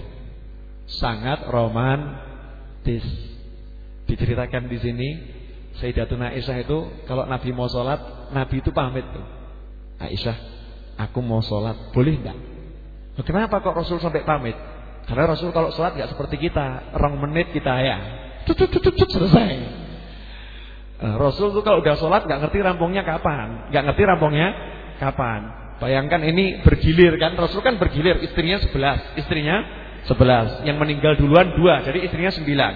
Sangat romantis. Diceritakan di sini Sayyidatuna Aisyah itu kalau Nabi mau sholat, Nabi itu pamit tuh. Aisyah, aku mau sholat, boleh enggak? Kenapa kok Rasul sampai pamit? Karena Rasul kalau sholat nggak seperti kita, rong menit kita ya, cut selesai. Eh, Rasul tuh kalau udah sholat nggak ngerti rampungnya kapan, nggak ngerti rampungnya kapan. Bayangkan ini bergilir kan, Rasul kan bergilir, istrinya sebelas, istrinya sebelas, yang meninggal duluan dua, jadi istrinya sembilan.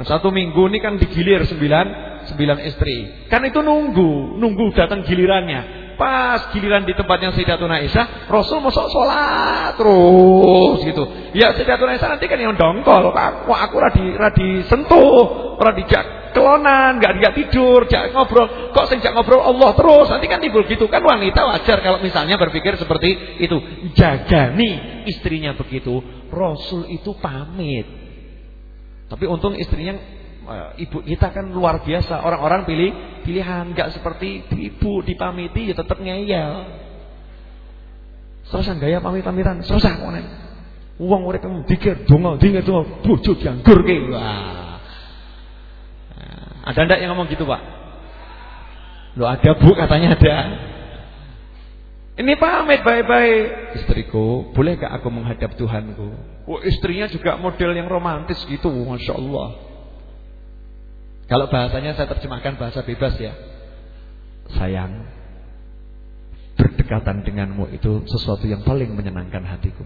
Nah, satu minggu ini kan digilir sembilan, sembilan istri. Kan itu nunggu, nunggu datang gilirannya. Pas giliran di tempatnya Sayyidatuna Aisyah, Rasul masuk sholat terus gitu. Ya Sayyidatuna Aisyah nanti kan yang dongkol, aku aku radi radi sentuh, radi jak kelonan, nggak nggak tidur, jak ngobrol. Kok sejak ngobrol Allah terus, nanti kan timbul gitu kan wanita wajar kalau misalnya berpikir seperti itu. Jagani istrinya begitu, Rasul itu pamit. Tapi untung istrinya ibu kita kan luar biasa. Orang-orang pilih pilihan, nggak seperti ibu dipamiti ya tetap ngeyel. Serasa gaya pamit-pamitan, serasa konen. Uang urip dikir donga, dingin donga, bojo dianggurke. Wah. Ada ndak yang ngomong gitu, Pak? Lo ada, Bu, katanya ada. Ini pamit baik-baik. Istriku, bolehkah aku menghadap Tuhanku? Oh, istrinya juga model yang romantis gitu, Masya Allah. Kalau bahasanya saya terjemahkan bahasa bebas ya. Sayang, berdekatan denganmu itu sesuatu yang paling menyenangkan hatiku.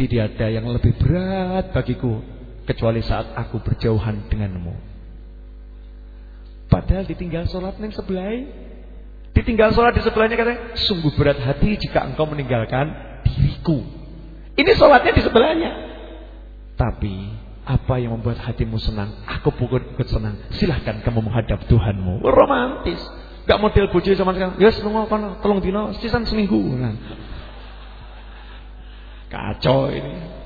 Tidak ada yang lebih berat bagiku kecuali saat aku berjauhan denganmu. Padahal ditinggal sholat neng sebelah Ditinggal sholat di sebelahnya katanya, sungguh berat hati jika engkau meninggalkan diriku. Ini sholatnya di sebelahnya. Tapi apa yang membuat hatimu senang? Aku pun ikut senang. Silahkan kamu menghadap Tuhanmu. Romantis. Gak model bojo sama sekali. Ya seneng kono, tolong dino, sisan seminggu. Nah. Kacau ini.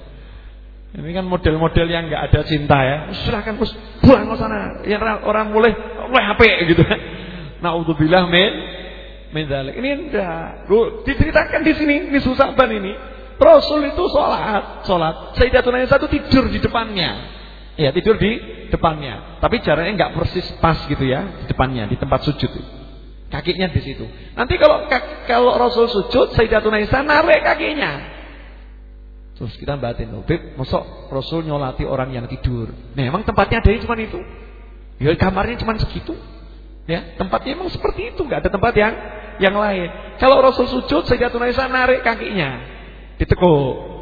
Ini kan model-model yang nggak ada cinta ya. Silahkan terus buang ke sana. Yang orang mulai mulai HP gitu. Naudzubillah min min. Ini enggak. Diceritakan di sini, ini ban ini. Rasul itu sholat, sholat. Sayyidatuna Aisyah itu tidur di depannya. Ya, tidur di depannya. Tapi jaraknya enggak persis pas gitu ya, di depannya, di tempat sujud. Kakinya di situ. Nanti kalau kalau Rasul sujud, Sayyidatuna Aisyah narik kakinya. Terus kita batin, oh, Beb, masuk Rasul nyolati orang yang tidur. Memang tempatnya ada cuma itu. Ya kamarnya cuma segitu. Ya, tempatnya emang seperti itu, nggak ada tempat yang yang lain. Kalau Rasul sujud, Sayyidatuna Aisyah narik kakinya, ditekuk.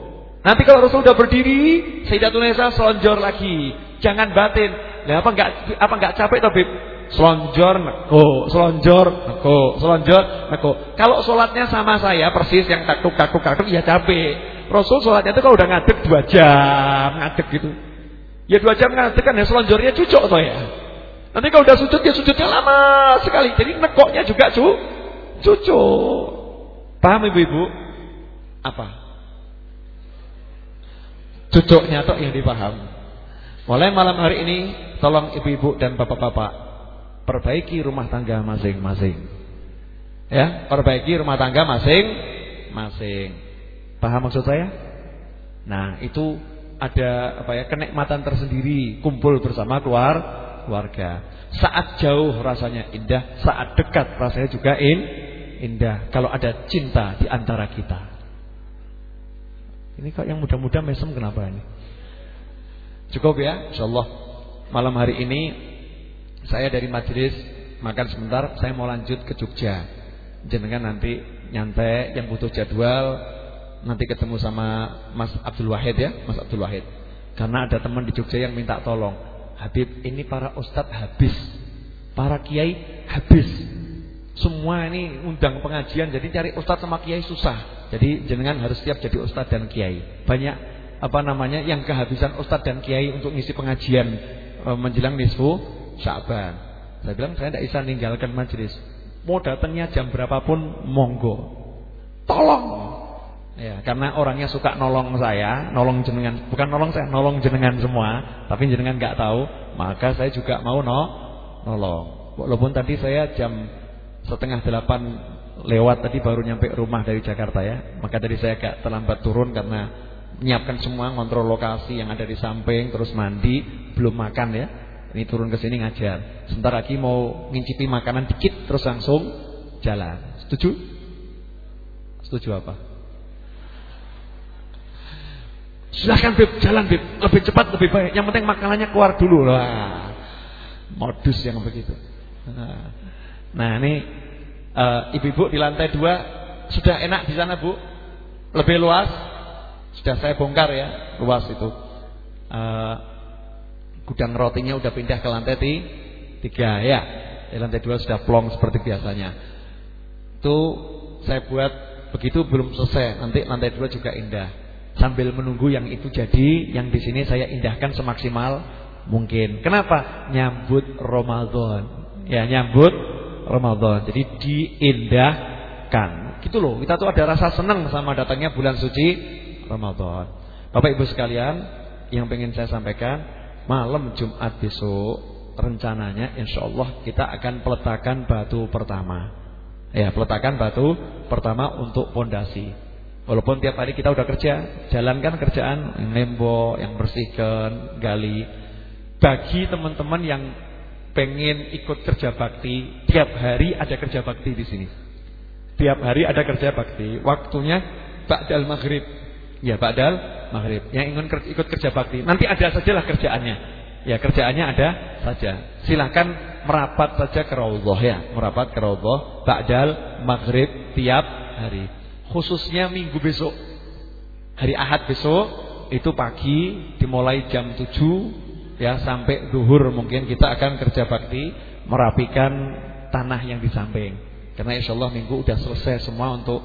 Nanti kalau Rasul udah berdiri, Sayyidatuna Aisyah selonjor lagi. Jangan batin. Lah apa enggak apa enggak capek toh, Bib? Selonjor neko, selonjor neko, selonjor neko. Kalau sholatnya sama saya persis yang takuk takuk takuk ya capek. Rasul sholatnya itu kalau udah ngadeg dua jam, ngadeg gitu. Ya dua jam ngadeg kan ya selonjornya cucuk toh ya. Nanti kalau udah sujud ya sujudnya lama sekali. Jadi nekoknya juga cu cucu. Paham ibu-ibu? Apa? Cucuknya toh yang dipaham. Mulai malam hari ini tolong ibu-ibu dan bapak-bapak perbaiki rumah tangga masing-masing. Ya, perbaiki rumah tangga masing-masing. Paham maksud saya? Nah, itu ada apa ya kenikmatan tersendiri kumpul bersama keluar keluarga. Saat jauh rasanya indah, saat dekat rasanya juga in, indah. Kalau ada cinta di antara kita. Ini kok yang muda-muda mesem kenapa ini? Cukup ya, insyaallah. Malam hari ini saya dari majelis makan sebentar, saya mau lanjut ke Jogja. Jenengan nanti nyantai yang butuh jadwal nanti ketemu sama Mas Abdul Wahid ya, Mas Abdul Wahid. Karena ada teman di Jogja yang minta tolong. Habib, ini para ustadz habis. Para kiai habis. Semua ini undang pengajian, jadi cari ustadz sama kiai susah. Jadi jenengan harus siap jadi ustadz dan kiai. Banyak apa namanya yang kehabisan ustadz dan kiai untuk ngisi pengajian e, menjelang nisfu Sya'ban. Saya bilang saya tidak bisa meninggalkan majelis. Mau datangnya jam berapapun monggo. Tolong. Ya, karena orangnya suka nolong saya, nolong jenengan, bukan nolong saya, nolong jenengan semua, tapi jenengan nggak tahu, maka saya juga mau no, nolong. Walaupun tadi saya jam setengah delapan lewat tadi baru nyampe rumah dari Jakarta ya. Maka tadi saya agak terlambat turun karena menyiapkan semua ngontrol lokasi yang ada di samping, terus mandi, belum makan ya. Ini turun ke sini ngajar. Sebentar lagi mau ngincipi makanan dikit terus langsung jalan. Setuju? Setuju apa? Silahkan Bib, jalan Bib. Lebih cepat lebih baik. Yang penting makanannya keluar dulu lah. Modus yang begitu. Nah. Nah uh, ibu-ibu di lantai dua sudah enak di sana bu, lebih luas. Sudah saya bongkar ya luas itu. Uh, gudang rotinya udah pindah ke lantai tiga ya. Di lantai dua sudah plong seperti biasanya. Itu saya buat begitu belum selesai. Nanti lantai dua juga indah. Sambil menunggu yang itu jadi, yang di sini saya indahkan semaksimal mungkin. Kenapa? Nyambut Ramadan. Ya, nyambut Ramadan. Jadi diindahkan. Gitu loh. Kita tuh ada rasa senang sama datangnya bulan suci Ramadan. Bapak Ibu sekalian, yang pengen saya sampaikan, malam Jumat besok rencananya insya Allah kita akan peletakan batu pertama. Ya, peletakan batu pertama untuk pondasi. Walaupun tiap hari kita udah kerja, jalankan kerjaan nembok, yang bersihkan, gali. Bagi teman-teman yang pengen ikut kerja bakti, tiap hari ada kerja bakti di sini. Tiap hari ada kerja bakti, waktunya ba'dal maghrib. Ya, ba'dal maghrib. Yang ingin ikut kerja bakti, nanti ada sajalah kerjaannya. Ya, kerjaannya ada saja. Silahkan merapat saja ke raudhah ya, merapat ke raudhah ba'dal maghrib tiap hari. Khususnya minggu besok. Hari Ahad besok itu pagi dimulai jam 7 ya sampai duhur mungkin kita akan kerja bakti merapikan tanah yang di samping. Karena insya Allah minggu udah selesai semua untuk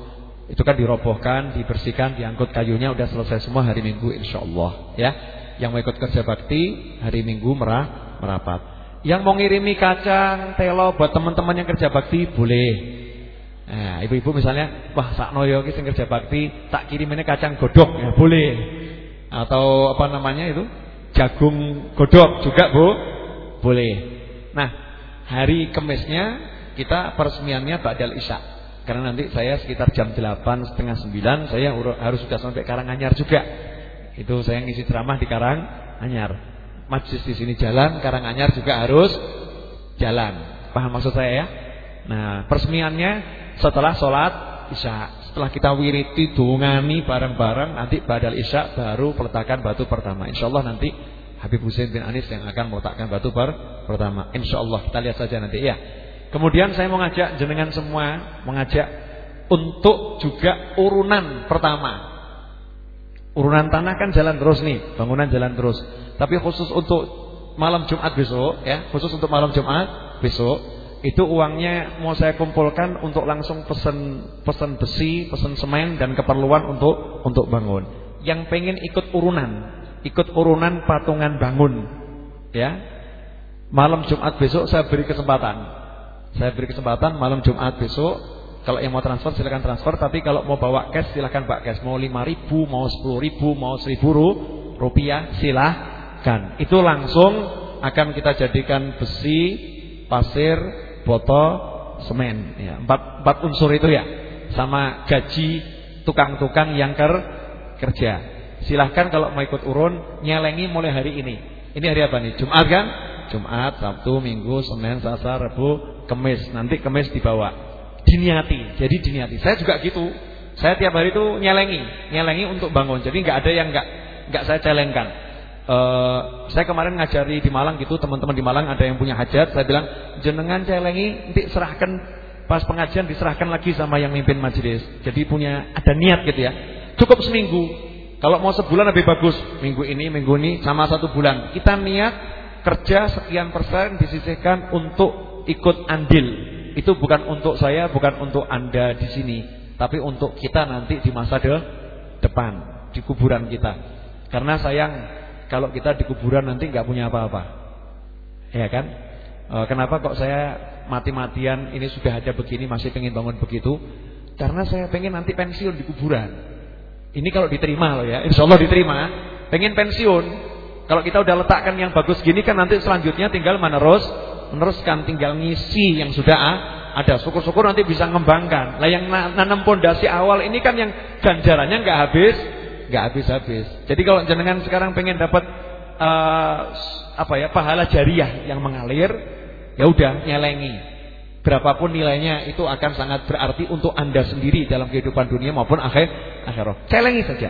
itu kan dirobohkan, dibersihkan, diangkut kayunya udah selesai semua hari Minggu insya Allah ya. Yang mau ikut kerja bakti hari Minggu merah merapat. Yang mau ngirimi kacang, telo buat teman-teman yang kerja bakti boleh. Nah, ibu-ibu misalnya, wah sakno yo ki kerja bakti, tak kirim ini kacang godok ya boleh. Atau apa namanya itu? Jagung godok juga Bu boleh. Nah, hari Kemisnya kita peresmiannya Ba'dal Isya. Karena nanti saya sekitar jam 8 setengah 9 saya harus sudah sampai Karanganyar juga. Itu saya ngisi ceramah di Karanganyar. Majlis di sini jalan, Karanganyar juga harus jalan. Paham maksud saya ya? Nah, peresmiannya setelah sholat Isya. Setelah kita wiriti dungani bareng-bareng nanti badal isya baru peletakan batu pertama. Insyaallah nanti Habib Hussein bin Anis yang akan meletakkan batu per pertama. Insyaallah kita lihat saja nanti ya. Kemudian saya mau ngajak jenengan semua mengajak untuk juga urunan pertama. Urunan tanah kan jalan terus nih, bangunan jalan terus. Tapi khusus untuk malam Jumat besok ya, khusus untuk malam Jumat besok itu uangnya mau saya kumpulkan untuk langsung pesen pesen besi, pesen semen dan keperluan untuk untuk bangun. Yang pengen ikut urunan, ikut urunan patungan bangun, ya. Malam Jumat besok saya beri kesempatan. Saya beri kesempatan malam Jumat besok kalau yang mau transfer silakan transfer, tapi kalau mau bawa cash silakan bawa cash. Mau 5 ribu, mau 10 ribu, mau 1000 rupiah silahkan. Itu langsung akan kita jadikan besi, pasir, botol semen ya. Empat, empat unsur itu ya. Sama gaji tukang-tukang yang ker, kerja. Silahkan kalau mau ikut urun nyelengi mulai hari ini. Ini hari apa nih? Jumat kan? Jumat, Sabtu, Minggu, Senin, Selasa, Rabu, Kamis. Nanti Kamis dibawa. Diniati. Jadi diniati. Saya juga gitu. Saya tiap hari itu nyelengi, nyelengi untuk bangun. Jadi nggak ada yang nggak nggak saya celengkan. Uh, saya kemarin ngajari di Malang gitu, teman-teman di Malang ada yang punya hajat, saya bilang jenengan celengi, nanti serahkan pas pengajian diserahkan lagi sama yang mimpin majelis. Jadi punya ada niat gitu ya. Cukup seminggu. Kalau mau sebulan lebih bagus, minggu ini, minggu ini sama satu bulan. Kita niat kerja sekian persen disisihkan untuk ikut andil. Itu bukan untuk saya, bukan untuk Anda di sini, tapi untuk kita nanti di masa de depan, di kuburan kita. Karena sayang kalau kita di kuburan nanti nggak punya apa-apa. Ya kan? E, kenapa kok saya mati-matian ini sudah ada begini masih pengen bangun begitu? Karena saya pengen nanti pensiun di kuburan. Ini kalau diterima loh ya, insya Allah diterima. Pengen pensiun. Kalau kita udah letakkan yang bagus gini kan nanti selanjutnya tinggal menerus, meneruskan, tinggal ngisi yang sudah ada. Syukur-syukur nanti bisa mengembangkan. Lah yang nanam pondasi awal ini kan yang ganjarannya nggak habis, nggak habis-habis. Jadi kalau jenengan sekarang pengen dapat uh, apa ya pahala jariah yang mengalir, ya udah nyelengi. Berapapun nilainya itu akan sangat berarti untuk anda sendiri dalam kehidupan dunia maupun akhir akhirat. Celengi saja.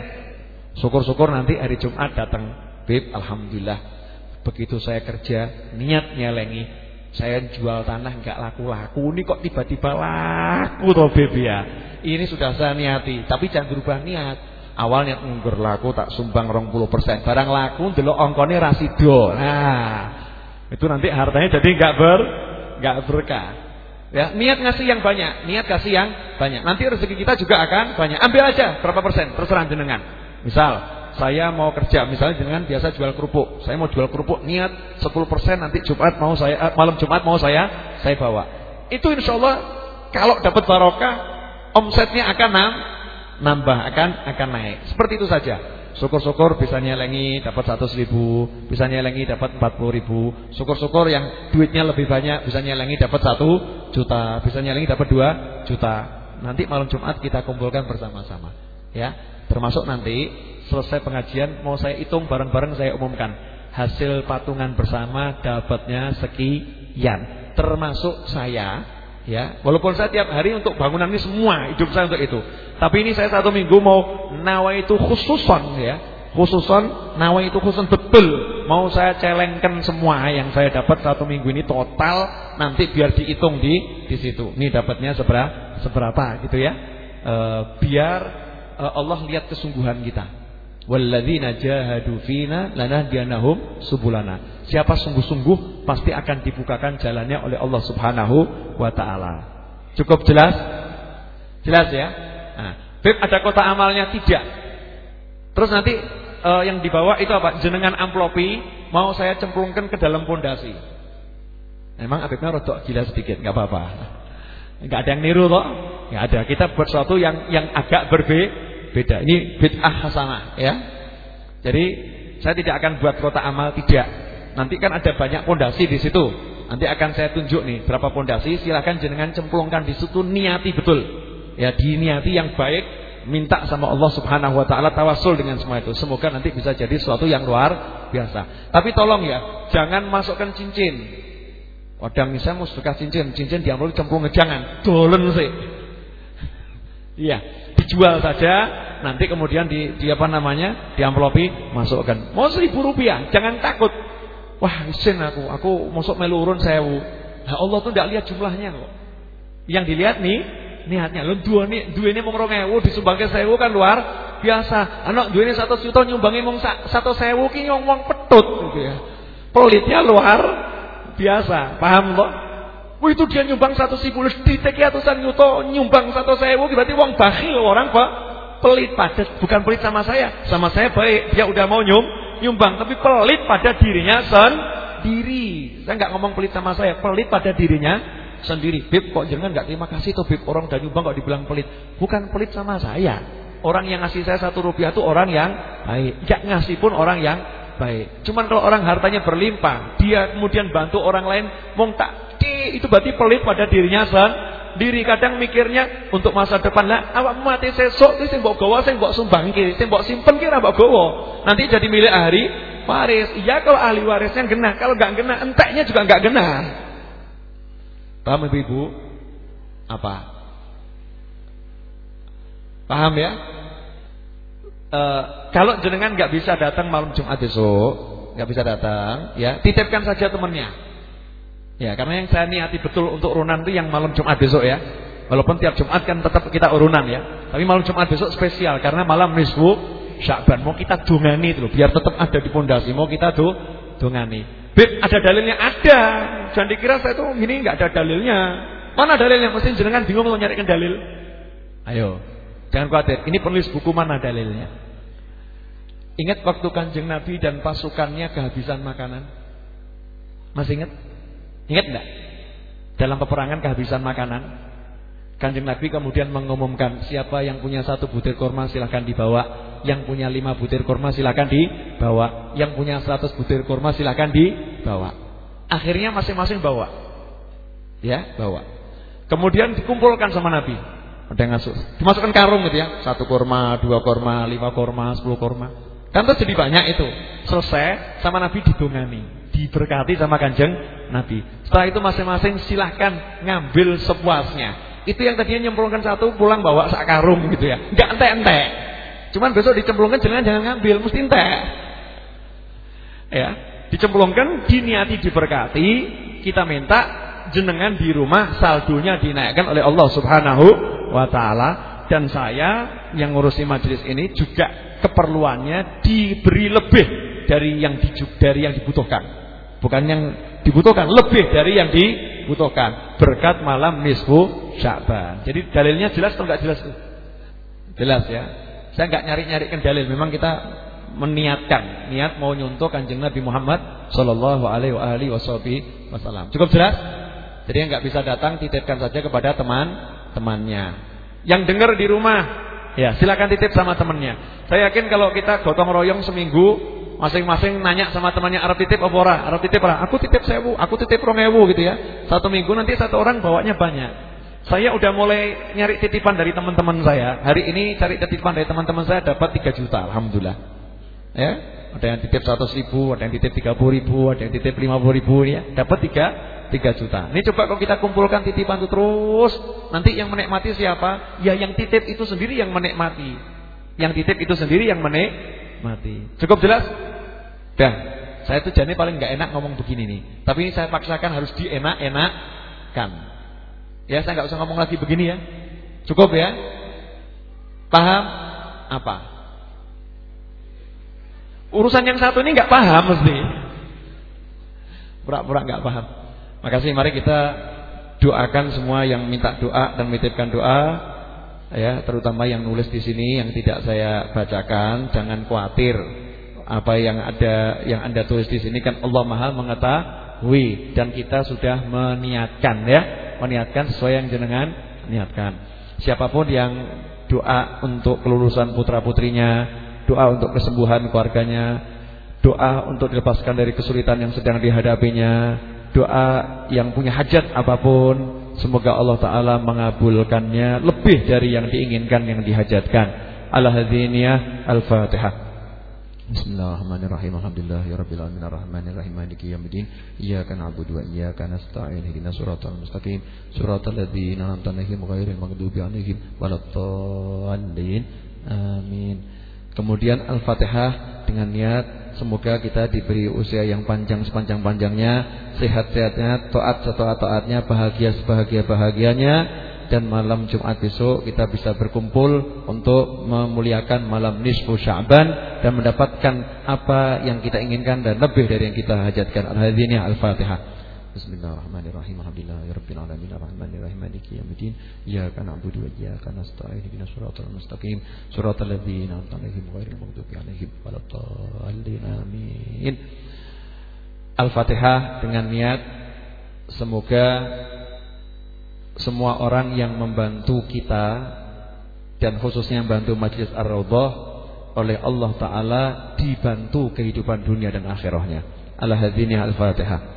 Syukur-syukur nanti hari Jumat datang, Bib, alhamdulillah. Begitu saya kerja, niat nyelengi, saya jual tanah nggak laku-laku. Ini kok tiba-tiba laku toh Bib ya. Ini sudah saya niati, tapi jangan berubah niat. Awalnya nggur laku tak sumbang 20%. Barang laku ndelok ongkone rasido. Nah, itu nanti hartanya jadi nggak ber nggak berkah. Ya, niat ngasih yang banyak, niat kasih yang banyak. Nanti rezeki kita juga akan banyak. Ambil aja berapa persen, terserah jenengan. Misal, saya mau kerja, misalnya jenengan biasa jual kerupuk. Saya mau jual kerupuk, niat 10% nanti Jumat mau saya eh, malam Jumat mau saya saya bawa. Itu insya Allah kalau dapat barokah, omsetnya akan nambah akan akan naik. Seperti itu saja. Syukur-syukur bisa nyelengi dapat 100 ribu, bisa nyelengi dapat 40 ribu. Syukur-syukur yang duitnya lebih banyak bisa nyelengi dapat 1 juta, bisa nyelengi dapat 2 juta. Nanti malam Jumat kita kumpulkan bersama-sama. Ya, termasuk nanti selesai pengajian mau saya hitung bareng-bareng saya umumkan. Hasil patungan bersama dapatnya sekian. Termasuk saya Ya, walaupun saya tiap hari untuk bangunan ini semua hidup saya untuk itu. Tapi ini saya satu minggu mau nawa itu khususon ya, khususon nawa itu khusus betul. Mau saya celengkan semua yang saya dapat satu minggu ini total nanti biar dihitung di di situ. Ini dapatnya seberapa seberapa gitu ya. E, biar e, Allah lihat kesungguhan kita. Walladzina jahadu fina lanahdiyanahum subulana. Siapa sungguh-sungguh pasti akan dibukakan jalannya oleh Allah Subhanahu wa taala. Cukup jelas? Jelas ya? Nah, Beb ada kota amalnya tidak. Terus nanti uh, yang dibawa itu apa? Jenengan amplopi mau saya cemplungkan ke dalam pondasi. Memang Habibnya rodok gila sedikit, nggak apa-apa. Enggak ada yang niru kok. Enggak ada. Kita buat sesuatu yang yang agak berbeda beda. Ini bid'ah hasanah ya. Jadi saya tidak akan buat kota amal tidak. Nanti kan ada banyak pondasi di situ. Nanti akan saya tunjuk nih berapa pondasi. Silahkan jenengan cemplungkan di situ niati betul. Ya diniati yang baik. Minta sama Allah Subhanahu Wa Taala tawasul dengan semua itu. Semoga nanti bisa jadi sesuatu yang luar biasa. Tapi tolong ya, jangan masukkan cincin. Wadang misalnya mau cincin, cincin diambil cemplung jangan. Dolen sih. Iya, dijual saja, nanti kemudian di, di apa namanya, di amplopi masukkan. Mau seribu rupiah, jangan takut. Wah, isin aku, aku masuk melurun sewu. Nah, Allah tuh tidak lihat jumlahnya kok. Yang dilihat nih niatnya. Lo dua nih, dua ini mau ewu disumbangke sewu kan luar biasa. Anak dua ini satu juta nyumbangi mong satu sewu ki nyong petut gitu ya. Pelitnya luar biasa, paham loh? Wah itu dia nyumbang satu sibulus diteki atusan yuto nyumbang satu sewu berarti uang bakhil orang pak pelit pada bukan pelit sama saya sama saya baik dia udah mau nyum nyumbang tapi pelit pada dirinya sendiri. Saya nggak ngomong pelit sama saya pelit pada dirinya sendiri. Bib kok jangan nggak terima kasih tuh Bib? Orang udah nyumbang kok dibilang pelit. Bukan pelit sama saya. Orang yang ngasih saya satu rupiah itu orang yang baik. Nggak ngasih pun orang yang baik. Cuman kalau orang hartanya berlimpah dia kemudian bantu orang lain mau tak itu berarti pelit pada dirinya sendiri. Kadang mikirnya untuk masa depan lah awak mati sesok iki sing mbok gawa sing mbok sumbangke, sing mbok simpen ki ora mbok gawa. Nanti jadi milik ahli waris. Iya kalau ahli warisnya genah, kalau enggak genah enteknya juga enggak genah. Paham Ibu? Apa? Paham ya? E, kalau jenengan nggak bisa datang malam Jumat besok, nggak bisa datang, ya titipkan saja temannya. Ya, karena yang saya niati betul untuk urunan itu yang malam Jumat besok ya. Walaupun tiap Jumat kan tetap kita urunan ya. Tapi malam Jumat besok spesial karena malam nisfu Syakban mau kita dungani itu biar tetap ada di pondasi. Mau kita tuh dungani. Beb, ada dalilnya? Ada. Jangan dikira saya tuh ini nggak ada dalilnya. Mana dalilnya? Mesti jenengan bingung mau nyarikan dalil. Ayo, Jangan khawatir, ini penulis buku mana dalilnya? Ingat waktu kanjeng Nabi dan pasukannya kehabisan makanan? Masih ingat? Ingat enggak? Dalam peperangan kehabisan makanan Kanjeng Nabi kemudian mengumumkan Siapa yang punya satu butir korma silahkan dibawa Yang punya lima butir korma silahkan dibawa Yang punya seratus butir korma silahkan dibawa Akhirnya masing-masing bawa Ya, bawa Kemudian dikumpulkan sama Nabi ada yang masuk. Dimasukkan karung gitu ya. Satu korma, dua korma, lima korma, sepuluh korma. Kan terus jadi banyak itu. Selesai sama Nabi didongani. Diberkati sama kanjeng Nabi. Setelah itu masing-masing silahkan ngambil sepuasnya. Itu yang tadinya nyemplungkan satu pulang bawa sak karung gitu ya. Enggak ente-ente. Cuman besok dicemplungkan jangan jangan ngambil, mesti ente. Ya, dicemplungkan diniati diberkati, kita minta jenengan di rumah saldonya dinaikkan oleh Allah Subhanahu wa taala dan saya yang ngurusi majelis ini juga keperluannya diberi lebih dari yang di, dari yang dibutuhkan. Bukan yang dibutuhkan, lebih dari yang dibutuhkan. Berkat malam nisfu Sya'ban. Jadi dalilnya jelas atau enggak jelas? Jelas ya. Saya enggak nyari-nyarikan dalil, memang kita meniatkan, niat mau nyuntuk Kanjeng Nabi Muhammad sallallahu alaihi wasallam. Cukup jelas? Jadi yang enggak bisa datang titipkan saja kepada teman temannya. Yang dengar di rumah, ya silakan titip sama temannya. Saya yakin kalau kita gotong royong seminggu, masing-masing nanya sama temannya Arab titip apa ora? Arab titip ora? Aku titip sewu, aku titip rongewu gitu ya. Satu minggu nanti satu orang bawanya banyak. Saya udah mulai nyari titipan dari teman-teman saya. Hari ini cari titipan dari teman-teman saya dapat 3 juta, alhamdulillah. Ya, ada yang titip 100 ribu, ada yang titip 30 ribu, ada yang titip 50 ribu ya. Dapat 3 3 juta. Ini coba kalau kita kumpulkan titipan itu terus, nanti yang menikmati siapa? Ya yang titip itu sendiri yang menikmati. Yang titip itu sendiri yang menikmati. Cukup jelas? Dan saya tuh jadi paling nggak enak ngomong begini nih. Tapi ini saya paksakan harus dienak-enakkan. Ya saya nggak usah ngomong lagi begini ya. Cukup ya? Paham? Apa? Urusan yang satu ini nggak paham mesti. Pura-pura nggak paham. Makasih mari kita doakan semua yang minta doa dan menitipkan doa ya, terutama yang nulis di sini yang tidak saya bacakan, jangan khawatir. Apa yang ada yang Anda tulis di sini kan Allah Maha mengetahui dan kita sudah meniatkan ya, meniatkan sesuai yang jenengan niatkan. Siapa pun yang doa untuk kelulusan putra-putrinya, doa untuk kesembuhan keluarganya, doa untuk dilepaskan dari kesulitan yang sedang dihadapinya, doa yang punya hajat apa pun semoga Allah taala mengabulkannya lebih dari yang diinginkan yang dihajatkan ala hadziniyah al-fatihah Bismillahirrahmanirrahim. Alhamdulillahirabbil alamin arrahmanir rahim maliki yaumiddin. Iyyaka na'budu wa iyyaka nasta'in. Ihdinas siratal mustaqim. Siratal ladzina an'amta 'alaihim ghairil maghdubi 'alaihim waladdallin. Amin. Kemudian Al-Fatihah dengan niat Semoga kita diberi usia yang panjang sepanjang-panjangnya Sehat-sehatnya, toat setoat-toatnya, bahagia sebahagia-bahagianya. Dan malam Jumat besok kita bisa berkumpul Untuk memuliakan malam nisfu Sya'ban Dan mendapatkan apa yang kita inginkan Dan lebih dari yang kita hajatkan. Al-Hadhiniyah Al-Fatihah Bismillahirrahmanirrahim. Alhamdulillahirabbil alamin arrahmanirrahim maliki yaumiddin. Iyyaka na'budu wa iyyaka nasta'in. Ihdinas siratal mustaqim. Siratal ladzina an'amta 'alaihim ghairil maghdubi 'alaihim waladdallin. Amin. Al-Fatihah dengan niat semoga semua orang yang membantu kita dan khususnya membantu Majlis Ar-Raudhah oleh Allah taala dibantu kehidupan dunia dan akhirahnya. Al-Hadziniyah Al-Fatihah.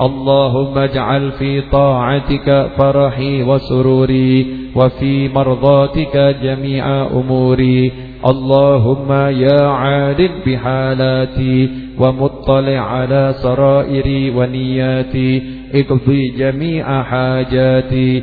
اللهم اجعل في طاعتك فرحي وسروري وفي مرضاتك جميع أموري. اللهم يا عالم بحالاتي ومطلع على سرائري ونياتي. اقضي جميع حاجاتي.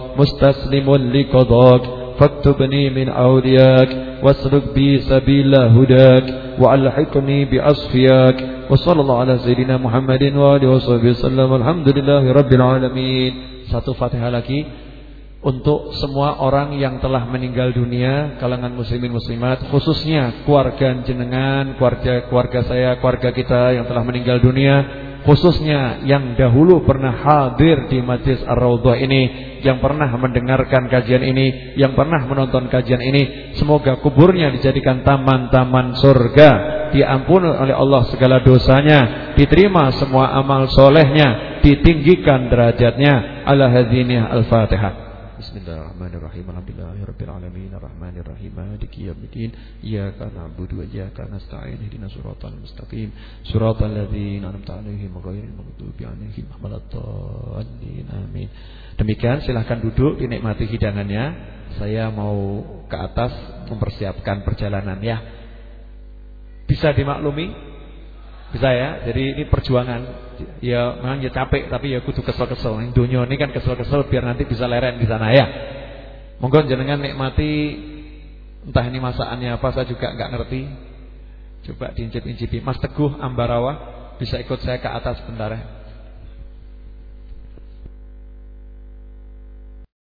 مستسلم لقضاك فاكتبني من أولياك واسلك بي سبيل هداك وألحقني بأصفياك وصلى الله على سيدنا محمد وآله وصحبه وسلم الحمد لله رب العالمين satu fatihah lagi untuk semua orang yang telah meninggal dunia kalangan muslimin muslimat khususnya keluarga jenengan, keluarga keluarga saya, keluarga kita yang telah meninggal dunia khususnya yang dahulu pernah hadir di Majlis Ar-Raudhah ini, yang pernah mendengarkan kajian ini, yang pernah menonton kajian ini, semoga kuburnya dijadikan taman-taman surga, diampuni oleh Allah segala dosanya, diterima semua amal solehnya, ditinggikan derajatnya. Ala hadziniyah al-Fatihah. Bismillahirrahmanirrahim. Alhamdulillahirabbil alamin arrahmanir rahim maliki yaumiddin. Iyyaka na'budu wa iyyaka nasta'in. Ihdinas siratal mustaqim. Siratal ladzina an'amta 'alaihim ghairil maghdubi 'alaihim waladdallin. Amin. Demikian silahkan duduk dinikmati hidangannya. Saya mau ke atas mempersiapkan perjalanan ya. Bisa dimaklumi bisa ya. Jadi ini perjuangan. Ya memang ya capek tapi ya kudu kesel-kesel. Dunia ini kan kesel-kesel biar nanti bisa leren di sana ya. Monggo jenengan nikmati entah ini masakannya apa saya juga nggak ngerti. Coba diincip-incipi. Mas Teguh Ambarawa bisa ikut saya ke atas bentar ya.